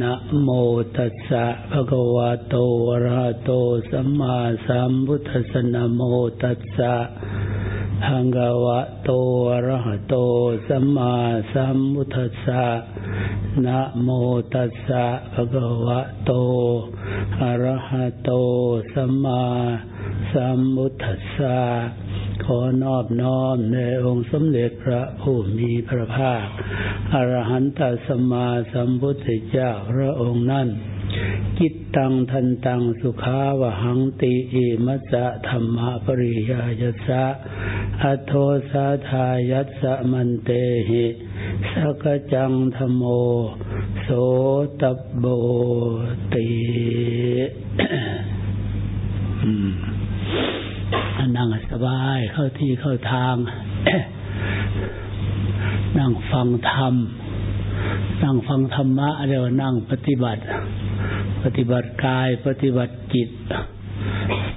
นะโมตัสสะภะคะวะโตอะระหะโตสัมมาสัมพุทธัสสะนะโมตัสสะ ภะคะวะโตอะระหะโตสัมมาสัมพุทธัสสะนะโมตัสสะภะคะวะโตอะระหะโตสัมมาสัมพุทธัสสะขอนอบน้อมในองค์สมเด็จพระผู้มีพระภาคอรหันตสัมมาสัมพุทธเจ้าพระองค์นั้น กิตตังทันตังสุขาวหังติอิมัสสะธรรมะปริยายัสสะอโทสาทายัสสะมันเตหิสกจังธโม โสตโบตินั่งสบายเข้าที่เข้าทาง นั่งฟังธรรม นั่งฟังธรรมะเรียกว่านั่งปฏิบัติ ปฏิบัติกาย ปฏิบัติจิต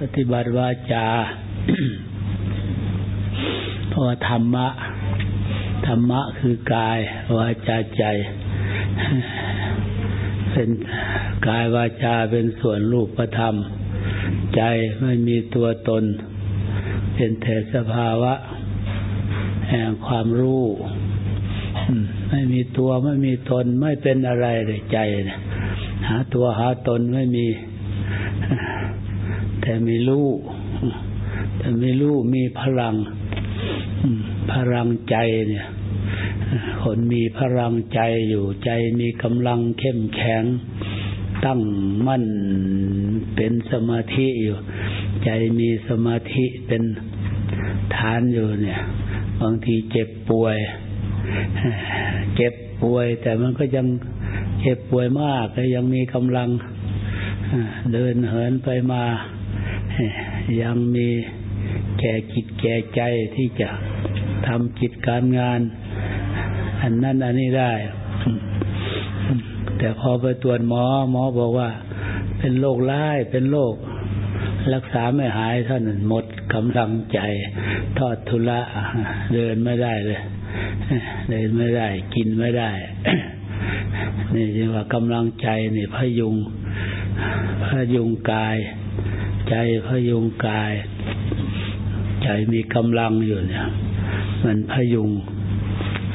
ปฏิบัติวาจาเพราะธรรมะ ธรรมะคือกาย วาจาใจ เป็นกายวาจาเป็นส่วนรูปธรรม ใจไม่มีตัวตน เป็นแต่สภาวะ แห่งความรู้ไม่มีตัวไม่มีตนไม่เป็นอะไรเลยใจนะ หาตัวหาตนไม่มี แต่มีรู้แต่มีรู้มีพลังพลังใจเนี่ย คนมีพลังใจอยู่ใจมีกำลังเข้มแข็ง ตั้งมั่นเป็นสมาธิอยู่ ใจมีสมาธิเป็นฐานอยู่เนี่ย บางทีเจ็บป่วย เจ็บป่วยแต่มันก็ยัง จ็บป่วยมากก็ยังมีกำลังเดินเหินไปมา ยังมีแก่จิตแก่ใจที่จะทำกิจการงาน อันนั้นอันนี้ได้ แต่พอไปตรวจหมอ หมอบอกว่า เป็นโรคร้ายเป็นโรครักษาไม่หายท่านหมดกำลังใจ ทอดทุระเดินไม่ได้เลย เดินไม่ได้ กินไม่ได้ นี่เรียกว่ากำลังใจนี่พยุงพยุงกาย ใจพยุงกาย ใจมีกำลังอยู่เนี่ย มันพยุง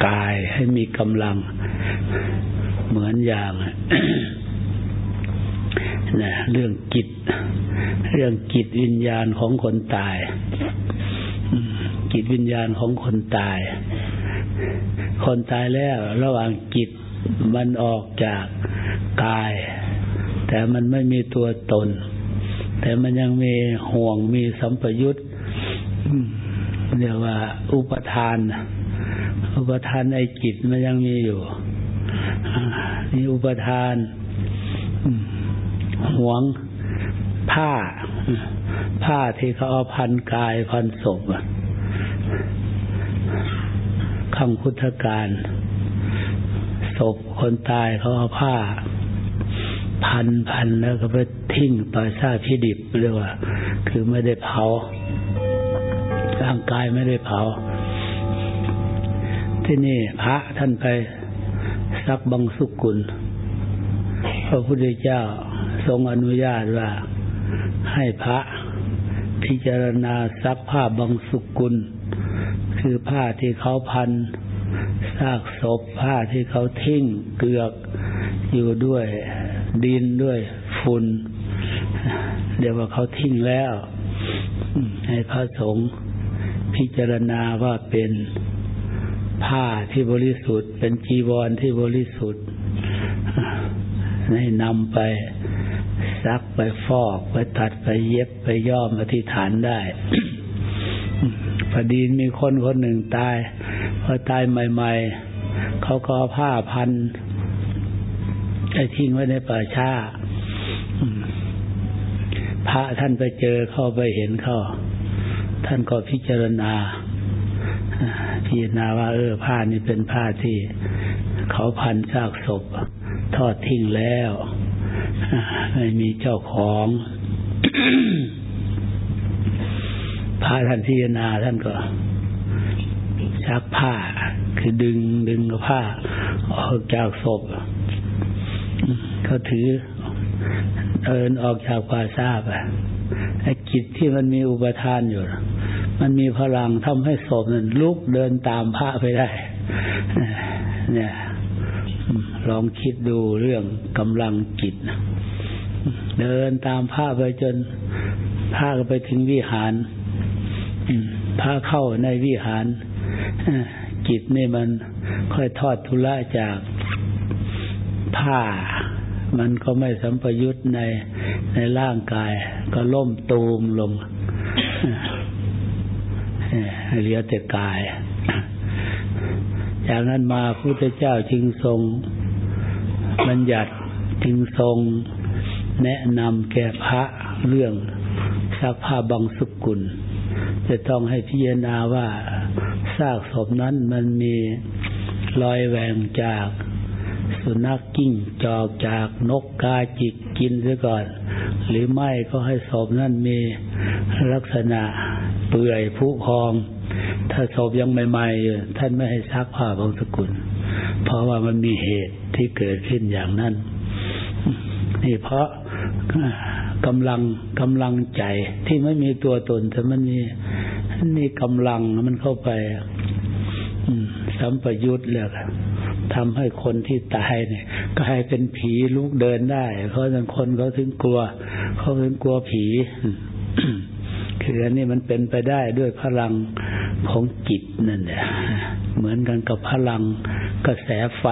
กายให้มีกำลัง เหมือนอย่างนะเรื่องจิต เรื่องจิตวิญญาณของคนตายจิตวิญญาณของคนตาย คนตายแล้วระหว่างจิต มันออกจากกาย แต่มันไม่มีตัวตน แต่มันยังมีห่วงมีสัมปยุตเรียกว่า อุปทาน อุปทานไอ้จิตมันยังมีอยู่มีอุปทานห่วงผ้า ผ้าที่เขาเอาพันกายพันศพคำพุทธการ ศพคนตายเขาเอาผ้า พันพันแล้วก็ไปทิ้งปล่อยซาพิดิบเรียกว่า คือไม่ได้เผา ร่างกายไม่ได้เผา ที่นี่พระท่านไปซักบังสุกุลพระพุทธเจ้าทรงอนุญาตว่าให้พระพิจารณาซักผ้าบังสุกุล คือผ้าที่เขาพันากศพผ้าที่เขาทิ้งเกลือกอยู่ด้วยดินด้วยฝุ่นเดี๋ยวว่าเขาทิ้งแล้ว ให้พระสงฆ์พิจารณาว่าเป็นผ้าที่บริสุทธิ์ เป็นจีวรที่บริสุทธิ์ให้นำไปซักไปฟอกไปตัดไปเย็บไปย่อมอธิษฐานได้พอดีมีคนคนหนึ่งตาย พอตายใหม่ ๆ เขาก็ผ้าพันไอ้ทิ้งไว้ในป่าช้าพระท่านไปเจอเข้าไปเห็นเขาท่านก็พิจารณา พิจารณาว่า เออผ้านี่เป็นผ้าที่ เขาพันซากศพ ทอดทิ้งแล้วไม่มีเจ้าของพระท่านพิจารณาท่านก็ ชักผ้า คือดึงดึงผ้า ออกจากศพเขาถือเดินออกจากภาษาไปไอ้จิตที่มันมีอุปทานอยู่ มันมีพลังทำให้ศพนั้นลุกเดินตามพระไปได้ เนี่ย ลองคิดดูเรื่องกำลังจิต เดินตามพระไปจนพระไปถึงวิหารพระเข้าในวิหาร จิตนี่มันค่อยทอดทุละจากผ้า มันก็ไม่สัมปยุตในในร่างกาย ก็ล่มตูมลงเหลือแต่กาย จากนั้นมาพระพุทธเจ้าจึงทรงบัญญัติจึงทรงแนะนำแก่พระเรื่องซักผ้าบางสุกุล จะต้องให้พิจารณาว่าากศพนั้นมันมีรอยแหวงจากสุนัขกิ้งจอกจากนกกาจิกกินซะก่อน หรือไม่ก็ให้ศพนั้นมีลักษณะเปื่อยผุพอง ถ้าศพยังใหม่ๆท่านไม่ให้ซักผ้าบางสกุล เพราะว่ามันมีเหตุที่เกิดขึ้นอย่างนั้น นี่เพราะกำลังกำลังใจที่ไม่มีตัวตนแต่มันมีันมีกำลังมันเข้าไปสัมปยุตเลยทำให้คนที่ตายเนี่ยกลายเป็นผีลุกเดินได้ เพราะฉะนั้นคนเขาถึงกลัวเขาถึงกลัวผีคืออันนี้มันเป็นไปได้ด้วยพลังของจิตนั่นแหละเหมือนกันกับพลังกระแสไฟ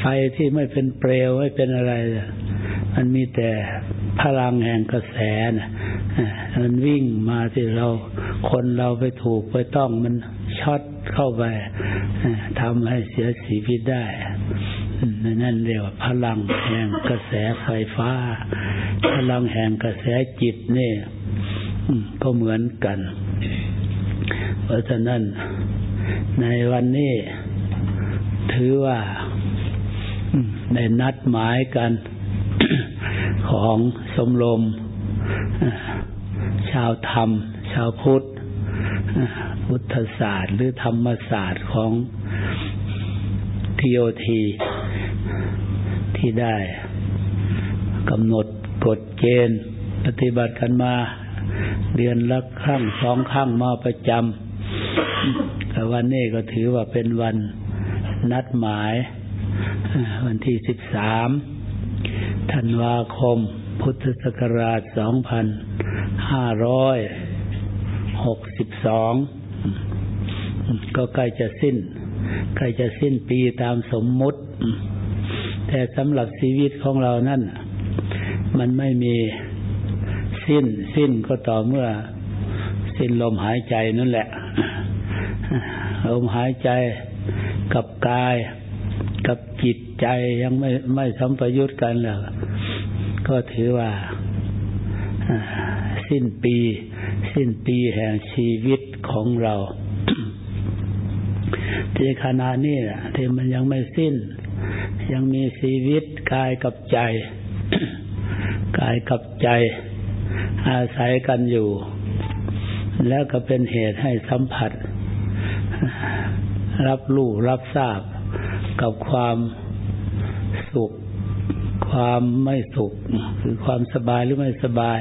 ไฟที่ไม่เป็นเปลวไม่เป็นอะไรเลย มันมีแต่พลังแห่งกระแสนะมันวิ่งมาที่เรา คนเราไปถูกไปต้องมันช็อตเข้าไปทำให้เสียสีพิษได้นั่นเรียกว่าพลังแห่งกระแสไฟฟ้า พลังแห่งกระแสจิตนี่ก็เหมือนกัน เพราะฉะนั้นในวันนี้ถือว่าในนัดหมายกัน ของสมรมชาวธรรม ชาวพุทธ พุทธศาสตร์ หรือธรรมศาสตร์ของทีโอทีที่ได้กำหนดกฎเกณฑ์ปฏิบัติกันมาเดือนละครั้งสองครั้งมาประจำแต่วันนี้ก็ถือว่าเป็นวันนัดหมาย วันที่สิบสาม ธันวาคม พุทธศักราชสองพันห้าร้อยหกสิบสองก็ใกล้จะสิ้น ใกล้จะสิ้นปีตามสมมุติ แต่สำหรับชีวิตของเรานั่น มันไม่มีสิ้น สิ้นก็ต่อเมื่อ สิ้นลมหายใจนั่นแหละ ลมหายใจกับกายกับจิตใจยังไม่ไม่สัมปยุตกันแล้ว ก็ถือว่าสิ้นปี สิ้นปีแห่งชีวิตของเราที่ขณะนี้ที่มันยังไม่สิ้น ยังมีชีวิตกายกับใจ กายกับใจ อาศัยกันอยู่ แล้วก็เป็นเหตุให้สัมผัส รับรู้รับทราบกับความสุข ความไม่สุข คือความสบายหรือไม่สบาย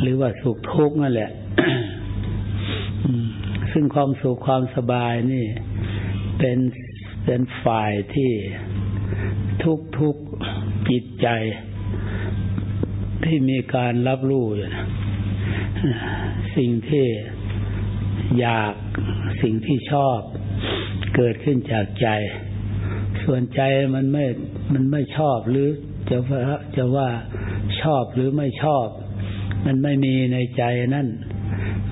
หรือว่าสุขทุกข์นั่นแหละซึ่งความสุขความสบายนี่ เป็นเป็นฝ่ายที่ทุกทุกจิตใจ ที่มีการรับรู้สิ่งที่อยากสิ่งที่ชอบ เกิดขึ้นจากใจ ส่วนใจมันไม่มันไม่ชอบหรือ จะว่าจะว่าชอบหรือไม่ชอบ มันไม่มีในใจนั่น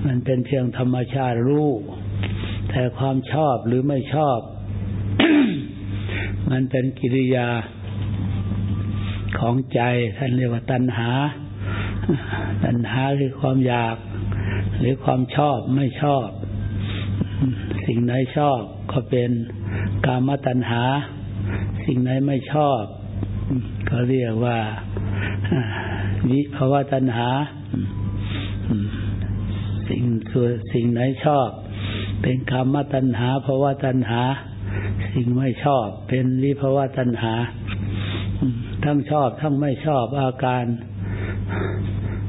มันเป็นเพียงธรรมชาติรู้ แต่ความชอบหรือไม่ชอบ มันเป็นกิริยาของใจท่านเรียกว่าตัณหา ตัณหาคือความอยาก หรือความชอบไม่ชอบ สิ่งไหนชอบก็เป็นกามตัณหา สิ่งไหนไม่ชอบ ก็เรียกว่าวิภาวะตัณหาสิ่งส่วนสิ่งไหนชอบ เป็นกรรมตัณหาภาวะตัณหา สิ่งไม่ชอบ เป็นวิภาวะตัณหา ทั้งชอบทั้งไม่ชอบอาการ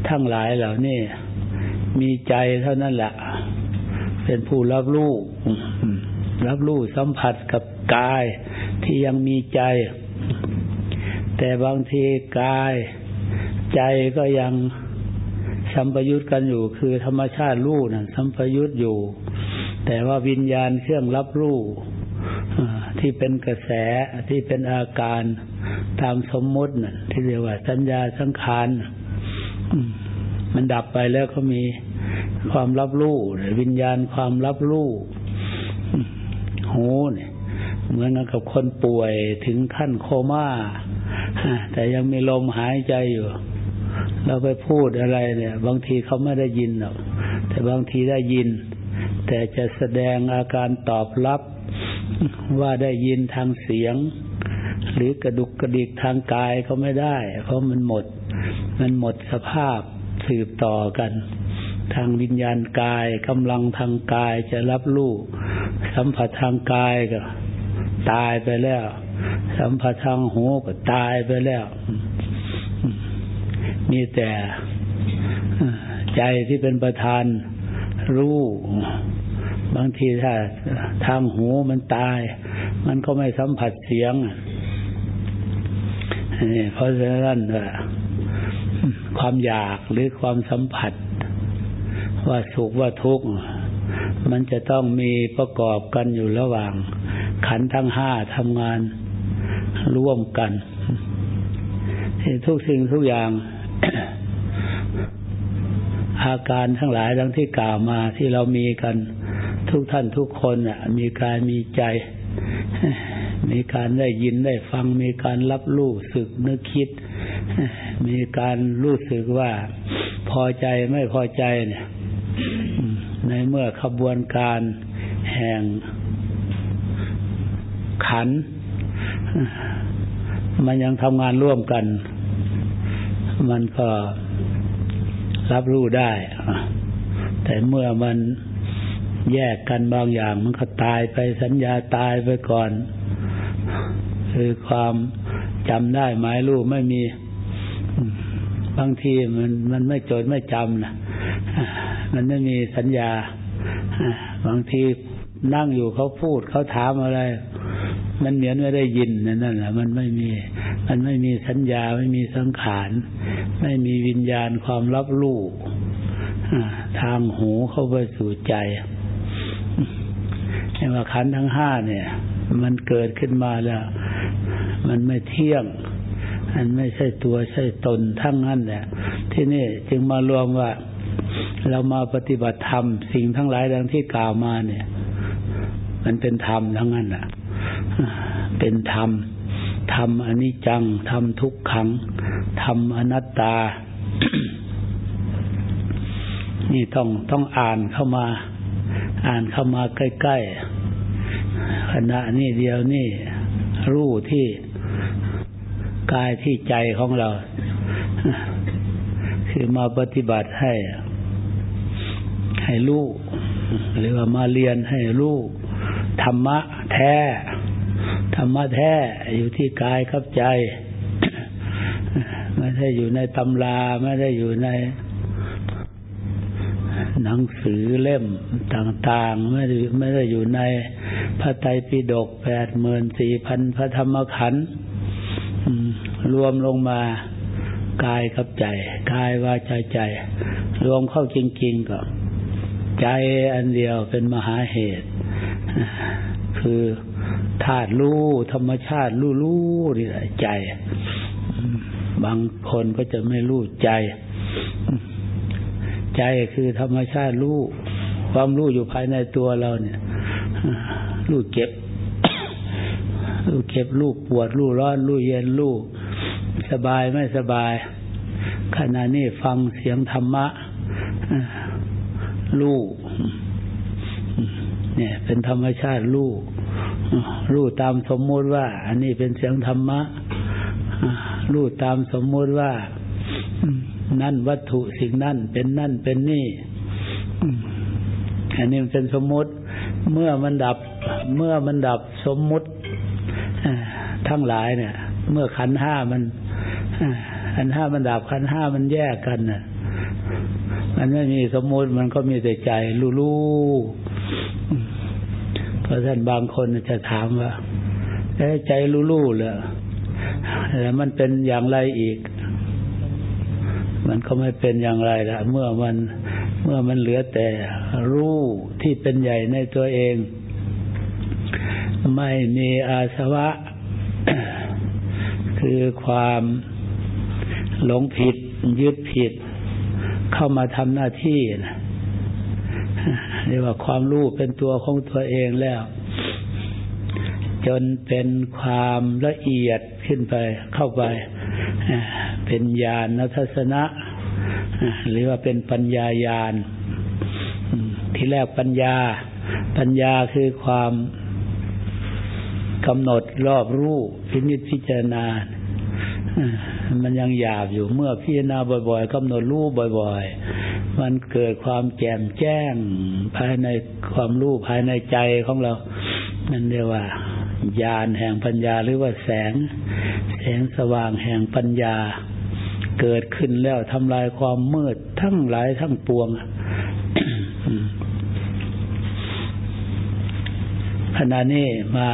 ทั้งหลายเหล่านี้มีใจเท่านั้นแหละเป็นผู้รับรู้รับรู้สัมผัสกับกายที่ยังมีใจ แต่บางทีกาย ใจก็ยังสัมปยุตกันอยู่ คือธรรมชาติรู้นะสัมปยุตอยู่ แต่ว่าวิญญาณเครื่องรับรู้ที่เป็นกระแสที่เป็นอาการตามสมมตินะที่เรียกว่า สัญญาสังขารมันดับไปแล้วก็มีความรับรู้วิญญาณความรับรู้หูเนี่ยเหมือนกับคนป่วยถึงขั้นโคม่า แต่ยังมีลมหายใจอยู่ เราไปพูดอะไรเนี่ย บางทีเขาไม่ได้ยินหรอก แต่บางทีได้ยิน แต่จะแสดงอาการตอบรับว่าได้ยินทางเสียง หรือกระดุกกระดิกทางกายเขาไม่ได้ เพราะมันหมด มันหมดสภาพสืบต่อกัน ทางวิญญาณกายกำลังทางกายจะรับรู้สัมผัสทางกายก็ตายไปแล้ว สัมผัสทางหูก็ตายไปแล้ว มีแต่ใจที่เป็นประธานรู้ บางทีถ้าทางหูมันตาย มันก็ไม่สัมผัสเสียงเพราะฉะนั้นความอยากหรือความสัมผัส ว่าสุขว่าทุกข์มันจะต้องมีประกอบกันอยู่ระหว่าง ขันทั้งห้าทำงาน ร่วมกันทุกสิ่งทุกอย่าง อาการทั้งหลายทั้งที่กล่าวมาที่เรามีกันทุกท่านทุกคนอะ มีกายมีใจ มีการได้ยินได้ฟัง มีการรับรู้สึกนึกคิด มีการรู้สึกว่าพอใจไม่พอใจเนี่ยในเมื่อขบวนการแห่งขัน มันยังทำงานร่วมกัน มันก็รับรู้ได้ แต่เมื่อมันแยกกันบางอย่าง มันก็ตายไปสัญญาตายไปก่อน คือความจำได้หมายรู้ไม่มี บางทีมันมันไม่จดไม่จำนะมันไม่มีสัญญา บางทีนั่งอยู่เขาพูดเขาถามอะไร มันเหมือนไม่ได้ยินนั่นแหละมันไม่มี มันไม่มีสัญญาไม่มีสังขาร ไม่มีวิญญาณความรับรู้ทางหูเข้าไปสู่ใจเห็นว่าขันทั้งห้าเนี่ย มันเกิดขึ้นมาแล้ว มันไม่เที่ยง มันไม่ใช่ตัวใช่ตนทั้งนั้นแหละที่นี่จึงมารวมว่า เรามาปฏิบัติธรรม สิ่งทั้งหลายดังที่กล่าวมาเนี่ย มันเป็นธรรมทั้งนั้นอะ เป็นธรรม ธรรมอนิจจัง ธรรมทุกขัง ธรรมอนัตตา นี่ต้องต้องอ่านเข้ามา อ่านเข้ามาใกล้ๆขณะนี้เดียวนี่ รู้ที่กายที่ใจของเรา คือมาปฏิบัติให้ ให้รู้หรือว่ามาเรียนให้รู้ธรรมะแท้ ธรรมะแท้อยู่ที่กายกับใจ ไม่ได้อยู่ในตำราไม่ได้อยู่ในหนังสือเล่มต่างๆ ไม่ได้ไม่ได้อยู่ในพระไตรปิฎกแปดหมื่นสี่พันพระธรรมขันธ์รวมลงมากายกับใจกายว่าใจใจ รวมเข้าจริง ๆ ก็ ใจอันเดียวเป็นมหาเหตุ คือ ธาตุรู้ธรรมชาติรู้รู้นี่แหละใจ บางคนก็จะไม่รู้ใจ ใจคือธรรมชาติรู้ความรู้อยู่ภายในตัวเราเนี่ยรู้เก็บรู้เก็บรู้ปวดรู้ร้อนรู้เย็นรู้สบายไม่สบาย ขณะนี้ฟังเสียงธรรมะรู้เนี่ย เป็นธรรมชาติรู้ รู้ตามสมมติว่า อันนี้เป็นเสียงธรรมะรู้ตามสมมติว่า นั่นวัตถุสิ่งนั่นเป็นนั่นเป็นนี่อันนี้มันเป็นสมมุติ เมื่อมันดับ เมื่อมันดับสมมุติทั้งหลายเนี่ย เมื่อขันห้ามันขันห้ามันดับขันห้ามันแยกกันน่ะ มันไม่มีสมมติมันก็มีแต่ใจรู้ๆ ราะท่านบางคนจะถามว่าใจรู้ๆเลยแล้วมันเป็นอย่างไรอีก มันก็ไม่เป็นอย่างไรละเมื่อมันเมื่อมันเหลือแต่รู้ที่เป็นใหญ่ในตัวเอง ไม่มีอาสวะ คือความหลงผิดยึดผิด เข้ามาทำหน้าที่นะ เรียกว่าความรู้เป็นตัวของตัวเองแล้ว จนเป็นความละเอียดขึ้นไปเข้าไป เป็นญาณทัศนะ หรือว่าเป็นปัญญายาณที่แรกปัญญา ปัญญาคือความกำหนดรอบรู้พินิจพิจารณามันยังหยาบอยู่เมื่อพิจารณาบ่อย ๆกำหนดรู้บ่อยๆ มันเกิดความแจ่มแจ้ง ภายในความรู้ภายในใจของเรา นั่นเรียกว่าญาณแห่งปัญญาหรือว่าแสง แสงสว่างแห่งปัญญา เกิดขึ้นแล้วทำลายความมืดทั้งหลายทั้งปวงขณะนี้มา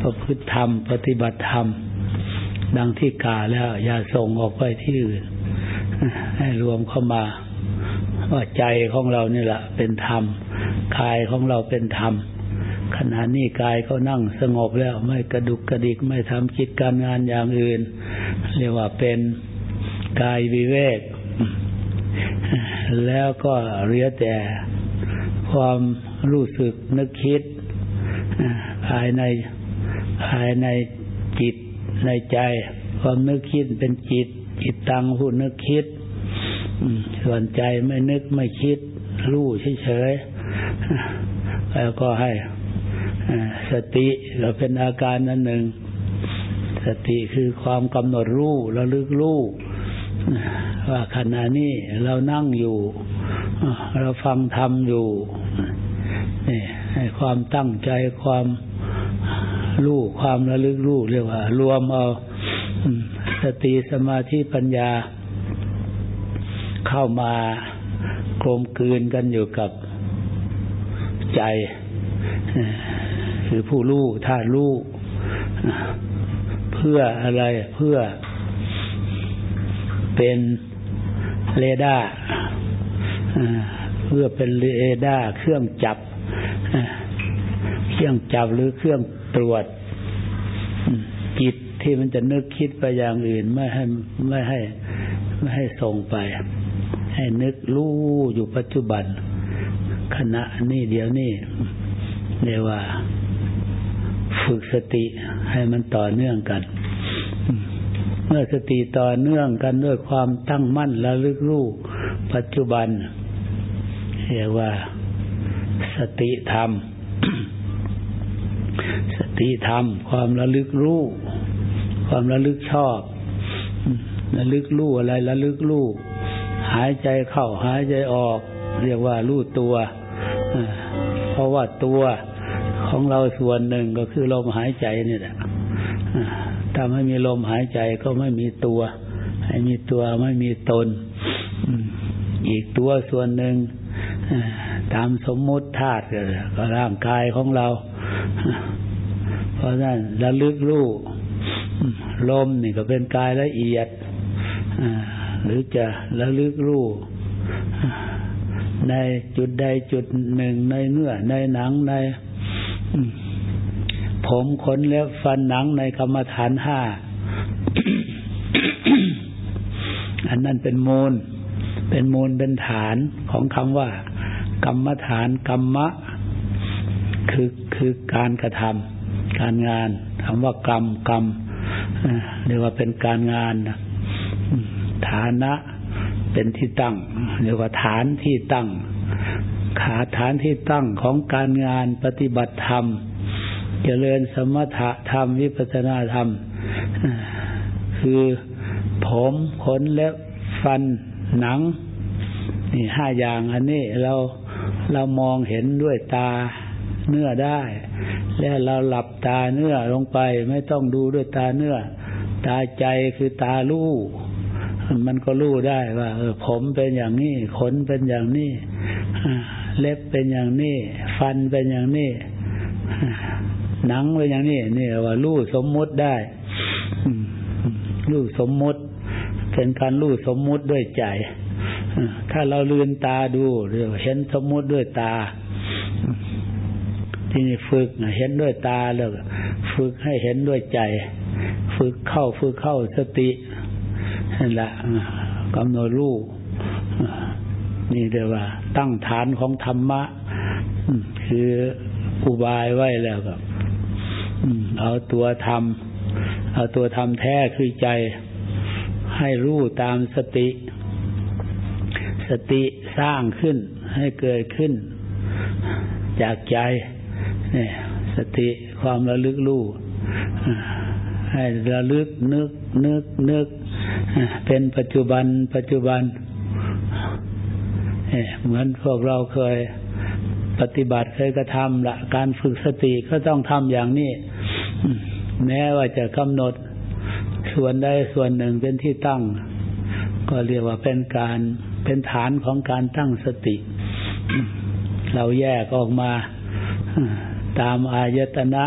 ประพฤติธรรม ปฏิบัติธรรม ดังที่กาแล้ว อย่าส่งออกไปที่อื่นให้รวมเข้ามา ว่าใจของเรานี่แหละเป็นธรรมกายของเราเป็นธรรมขณะนี้กายก็นั่งสงบแล้วไม่กระดุกกระดิกไม่ทำกิจการงานอย่างอื่น เรียกว่าเป็นกายวิเวก แล้วก็เรียแต่ความรู้สึกนึกคิดภายในภายในจิตในใจ ความนึกคิดเป็นจิต จิตตังผู้นึกคิด ส่วนใจไม่นึกไม่คิดรู้เฉยๆแล้วก็ให้สติเราเป็นอาการนั้นหนึ่ง สติคือความกำหนดรู้ระลึกรู้ว่าขณะนี้เรานั่งอยู่ เราฟังธรรมอยู่นี่ให้ความตั้งใจความรู้ความระลึกรู้เรียกว่า รวมเอาสติสมาธิปัญญา เข้ามากลมกลืนกันอยู่กับใจ คือผู้รู้ธาตุรู้เพื่ออะไรเพื่อเป็นเรดาร์เพื่อเป็นเรดาร์เครื่องจับ เครื่องจับหรือเครื่องตรวจจิตที่มันจะนึกคิดไปอย่างอื่นไม่ให้ไม่ให้ ไม่ให้ส่งไป ให้นึกรู้อยู่ปัจจุบัน ขณะนี้เดี๋ยวนี้เรียกว่า ฝึกสติให้มันต่อเนื่องกัน เมื่อสติต่อเนื่องกันด้วยความตั้งมั่นและลึกรู้ปัจจุบัน เรียกว่า สติธรรม สติธรรม ความระลึกรู้ ความระลึกชอบระลึกรู้อะไรระลึกรู้ หายใจเข้าหายใจออก เรียกว่ารู้ตัว เพราะว่าตัวของเราส่วนหนึ่งก็คือลมหายใจนี่แหละถ้าไม่มีลมหายใจก็ไม่มีตัวให้มีตัวไม่มีตน อีกตัวส่วนหนึ่งตามสมมุติธาตุก็ร่างกายของเรา เพราะนั้นระลึกรู้ลมนี่ก็เป็นกายละเอียด หรือจะระลึกรู้ในจุดใดจุดหนึ่งในเนื้อในหนังในผมขนเล็บฟันหนังในกรรมฐานห้า อันนั้นเป็นมูล เป็นมูลเป็นฐานของคำว่า กรรมฐานกรรมะ คือคือการกระทำการงานคำว่ากรรมกรรมเรียกว่าเป็นการงาน ฐานะเป็นที่ตั้งเรียกว่าฐานที่ตั้ง ขาฐานที่ตั้งของการงานปฏิบัติธรรม เจริญสมถะธรรมวิปัสนาธรรม คือผมขนเล็บฟันหนัง นี่ห้าอย่างอันนี้เราเรามองเห็นด้วยตาเนื้อได้ และเราหลับตาเนื้อลงไปไม่ต้องดูด้วยตาเนื้อ ตาใจคือตาลู่ มันก็รู้ได้ว่าเออผมเป็นอย่างนี้ขนเป็นอย่างนี้เล็บเป็นอย่างนี้ ฟันเป็นอย่างนี้หนังเป็นอย่างนี้นี่ว่ารู้สมมุติได้รู้สมมุติ เป็นการรู้สมมุติด้วยใจถ้าเราลืนตาดูเรียกเห็นสมมุติด้วยตา ที่นี่ฝึกเห็นด้วยตาแล้วฝึกให้เห็นด้วยใจ ฝึกเข้าฝึกเข้าสติ นั่นแหละกำหนดรู้นี่เรียกว่า ตั้งฐานของธรรมะคืออุบายไว้แล้วก็เอาตัวธรรม เอาตัวธรรมแท้คือใจ ให้รู้ตามสติ สติสร้างขึ้น ให้เกิดขึ้น จากใจเนี่ยสติความระลึกรู้ให้ระลึกนึกนึกนึก เป็นปัจจุบัน ปัจจุบันเหมือนพวกเราเคยปฏิบัติเคยกระทำละการฝึกสติก็ต้องทำอย่างนี้ แม้ว่าจะกำหนดส่วนใดส่วนหนึ่งเป็นที่ตั้ง ก็เรียกว่าเป็นการเป็นฐานของการตั้งสติ เราแยกออกมาตามอายตนะ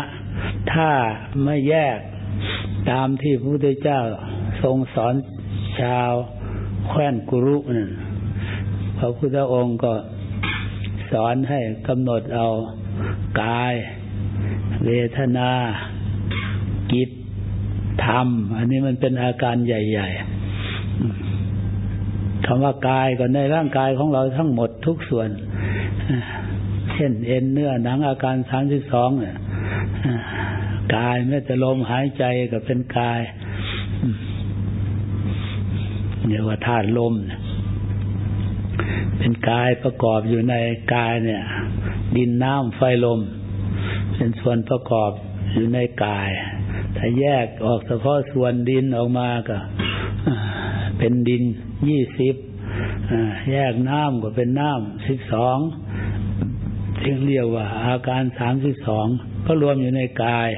ถ้าไม่แยกตามที่พระพุทธเจ้า ทรงสอนชาวแคว้นกุรุนั่นพระพุทธองค์ก็สอนให้กำหนดเอากาย เวทนา กิจธรรม อันนี้มันเป็นอาการใหญ่ ๆคำว่ากายก็ในร่างกายของเราทั้งหมดทุกส่วน เช่นเอ็นเนื้อหนังอาการสามสิบสองเนี่ยกายแม้แต่ลมหายใจก็เป็นกาย เรียกว่าธาตุลมเป็นกายประกอบอยู่ในกายเนี่ย ดินน้ำไฟลม เป็นส่วนประกอบอยู่ในกาย ถ้าแยกออกเฉพาะส่วนดินออกมาก็เป็นดินยี่สิบแยกน้ำก็เป็นน้ำสิบสองที่เรียกว่า อาการสามสิบสองก็รวมอยู่ในกาย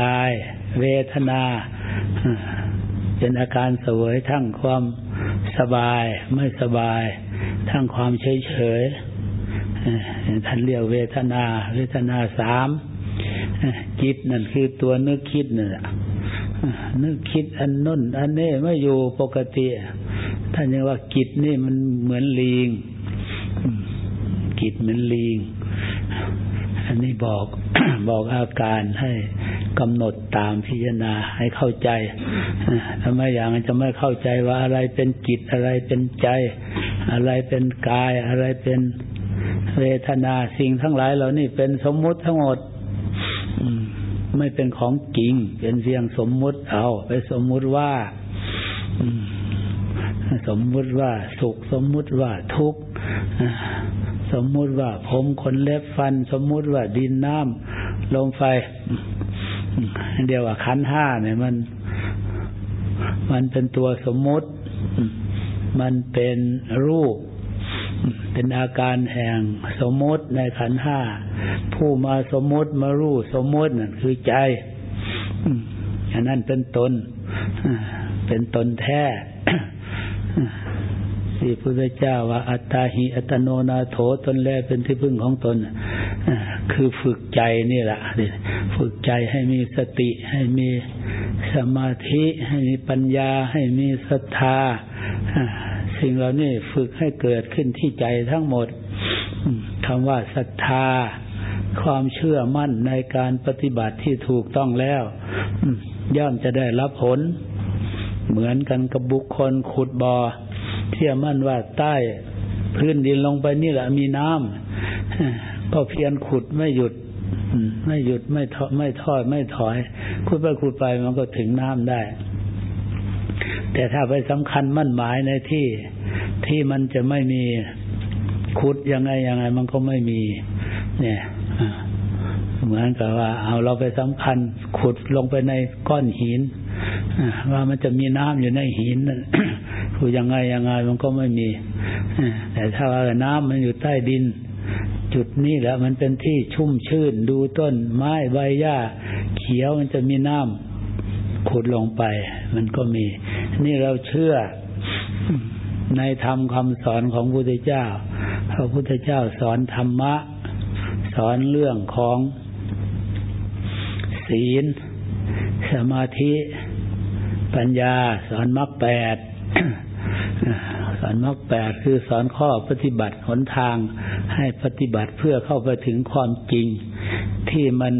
กาย เวทนา เป็นอาการเสวยทั้งความสบายไม่สบาย ทั้งความเฉยเฉยท่านเรียกเวทนา เวทนาสามจิตนั่นคือตัวนึกคิดนี่ะนึกคิดอันนุ่นอันนี้ไม่อยู่ปกติท่านยังว่าจิตนี่มันเหมือนลิงจิตเหมือนลิง อันนี้บอกบอกอาการให้กำหนดตามพิจารณาให้เข้าใจทำไมอย่างจะไม่เข้าใจว่าอะไรเป็นจิตอะไรเป็นใจ อะไรเป็นกาย อะไรเป็นเวทนาสิ่งทั้งหลายเหล่านี้เป็นสมมุติทั้งหมดไม่เป็นของจริง เป็นเพียงสมมุติเอาไปสมมุติว่าสมมุติว่าสุขสมมุติว่าทุกข์ สมมุติว่าผมขนเล็บฟัน สมมุติว่าดินน้ำลมไฟ เดียวว่าขันห้าเนี่ยมัน มันเป็นตัวสมมุติ มันเป็นรูป เป็นอาการแห่งสมมุติในขันห้า ผู้มาสมมุติมารู้สมมุตินั่นคือใจอันนั้นเป็นตน เป็นตนแท้ ที่พระพุทธเจ้าว่าอัตตาหิอัตโนนาโถตนแรกเป็นที่พึ่งของตนคือฝึกใจนี่แหละฝึกใจให้มีสติ ให้มีสมาธิ ให้มีปัญญา ให้มีศรัทธาสิ่งเหล่านี้ฝึกให้เกิดขึ้นที่ใจทั้งหมดคำว่าศรัทธา ความเชื่อมั่นในการปฏิบัติที่ถูกต้องแล้วย่อมจะได้รับผล เหมือนกันกับบุคคลขุดบอ่อ เชื่อมั่นว่าใต้พื้นดินลงไปนี่แหละมีน้ำก็เพียรขุดไม่หยุดไม่หยุดไม่ทอไม่ทอดไม่ถอยขุดไปขุดไปมันก็ถึงน้ำได้ แต่ถ้าไปสำคัญมั่นหมายในที่ที่มันจะไม่มีขุดยังไงยังไง มันก็ไม่มี เนี่ยเหมือนกับว่า เอาเราไปสำคัญขุดลงไปในก้อนหินว่ามันจะมีน้ำอยู่ในหิน คือยังไงยังไงมันก็ไม่มีแต่ถ้าว่าน้ำมันอยู่ใต้ดิน จุดนี้แหละมันเป็นที่ชุ่มชื่นดูต้น ไม้ใบหญ้า เขียวมันจะมีน้ำขุดลงไป มันก็มี นี่เราเชื่อในธรรมคำสอนของพระพุทธเจ้า พระพุทธเจ้าสอนธรรมะ สอนเรื่องของศีล สมาธิ ปัญญา สอนมรรคแปด สอนมรรคแปดคือสอนข้อปฏิบัติหนทางให้ปฏิบัติเพื่อเข้าไปถึงความจริงที่มัน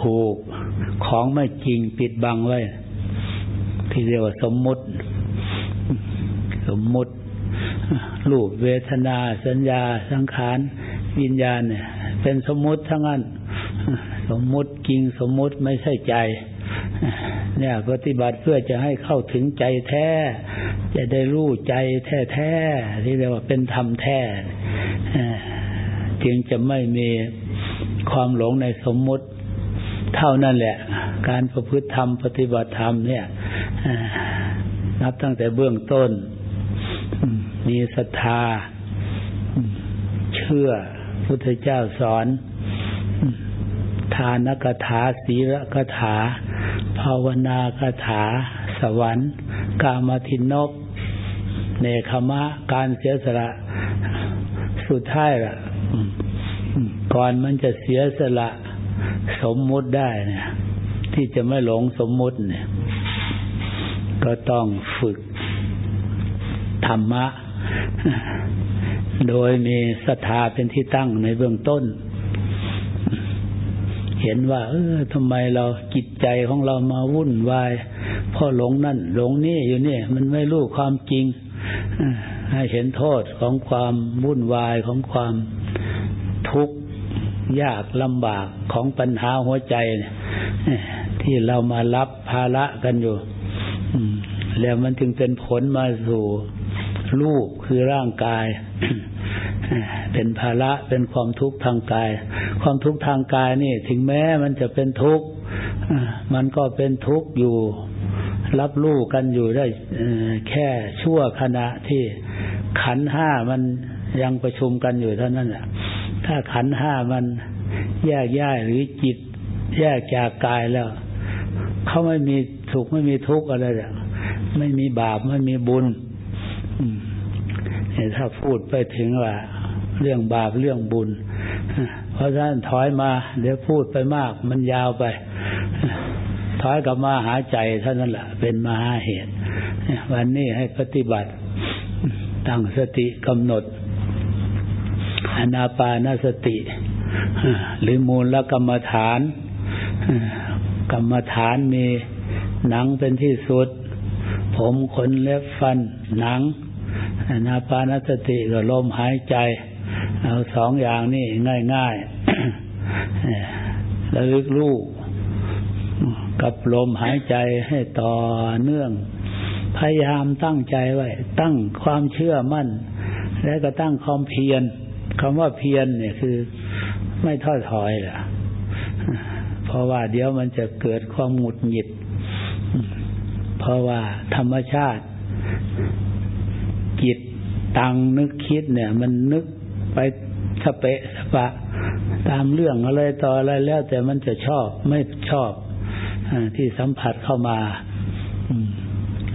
ถูกของไม่จริงปิดบังไว้ ที่เรียกว่าสมมุติ สมมุติรูปเวทนา สัญญา สังขารวิญญาณเนี่ย เป็นสมมุติทั้งนั้น สมมุติจริงสมมุติไม่ใช่ใจเนี่ยปฏิบัติเพื่อจะให้เข้าถึงใจแท้ จะได้รู้ใจแท้แท้ที่เรียกว่าเป็นธรรมแท้จึงจะไม่มีความหลงในสมมุติเท่านั้นแหละ การประพฤติธรรมปฏิบัติธรรมเนี่ยนับตั้งแต่เบื้องต้น มีศรัทธา เชื่อพุทธเจ้าสอน ทานกถาศีลกถา ภาวนาคาถา สวรรค์ กามทินก เนคขมะ การเสียสละสุดท้ายละก่อนมันจะเสียสละสมมุติได้เนี่ย ที่จะไม่หลงสมมุติเนี่ย ก็ต้องฝึกธรรมะ โดยมีศรัทธาเป็นที่ตั้งในเบื้องต้น เห็นว่า เออทำไมเราจิตใจของเรามาวุ่นวายพ่อหลงนั่นหลงนี่อยู่เนี่ย มันไม่รู้ความจริง ให้เห็นโทษของความวุ่นวายของความทุกข์ยากลำบากของปัญหาหัวใจที่เรามารับภาระกันอยู่แล้วมันจึงเป็นผลมาสู่รูปคือร่างกาย เป็นภาระเป็นความทุกข์ทางกาย ความทุกข์ทางกายนี่ ถึงแม้มันจะเป็นทุกข์มันก็เป็นทุกข์อยู่ รับรู้กันอยู่ได้แค่ชั่วขณะที่ขันห้ามันยังประชุมกันอยู่เท่านั้นแหละถ้าขันห้ามันแยกย้ายหรือจิต แยกจากกายแล้วเขาไม่มีสุขไม่มีทุกข์อะไรเลยไม่มีบาปไม่มีบุญถ้าพูดไปถึงว่า เรื่องบาปเรื่องบุญเพราะฉะนั้นถอยมา เดี๋ยวพูดไปมาก มันยาวไป ถอยกลับมาหาใจเท่านั้นแหละเป็นมหาเหตุวันนี้ให้ปฏิบัติตั้งสติกำหนดอนาปานสติ หรือมูลลกรรมฐาน กรรมฐานมีหนังเป็นที่สุด ผมขนเล็บฟันหนังอนาปานสติก็ลมหายใจ เอาสองอย่างนี่ง่ายๆระลึกรู้ กับลมหายใจให้ต่อเนื่อง พยายามตั้งใจไว้ ตั้งความเชื่อมั่น และก็ตั้งความเพียรคำว่าเพียรเนี่ยคือ ไม่ทอดถอยแหละเพราะว่าเดี๋ยวมันจะเกิดความหงุดหงิด เพราะว่าธรรมชาติจิตตังนึกคิดเนี่ย มันนึกไปสเปะสปะ ตามเรื่องอะไรต่ออะไรแล้วแต่มันจะชอบไม่ชอบ ที่สัมผัสเข้ามา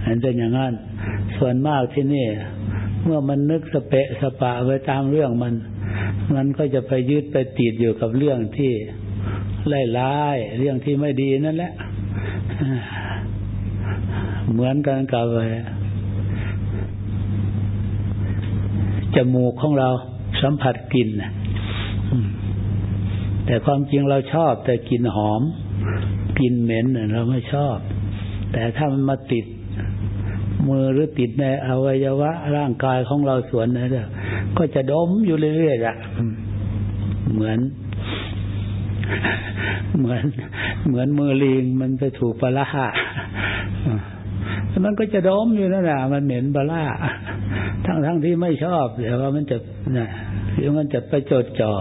เห็นเป็นอย่างนั้น ส่วนมากที่นี่ เมื่อมันนึกสเปะสปะไปตามเรื่องมัน มันก็จะไปยึดไปติดอยู่กับเรื่องที่ไล่ร้าย เรื่องที่ไม่ดีนั่นแหละเหมือนกันกับจมูกของเราสัมผัสกลิ่นแต่ความจริงเราชอบแต่กลิ่นหอม กลิ่นเหม็นเราไม่ชอบ แต่ถ้ามันมาติดมือหรือติดในอวัยวะ ร่างกายของเราส่วนนั้นก็จะดมอยู่เรื่อยๆอะเหมือน เหมือน เหมือนมือลิงมันไปถูกปลาห่ามันก็จะดมอยู่นั่นแหละมันเหม็นปลาทั้งทั้งที่ไม่ชอบแต่ว่ามันจะนะหรือมันจะไปจดจ่อ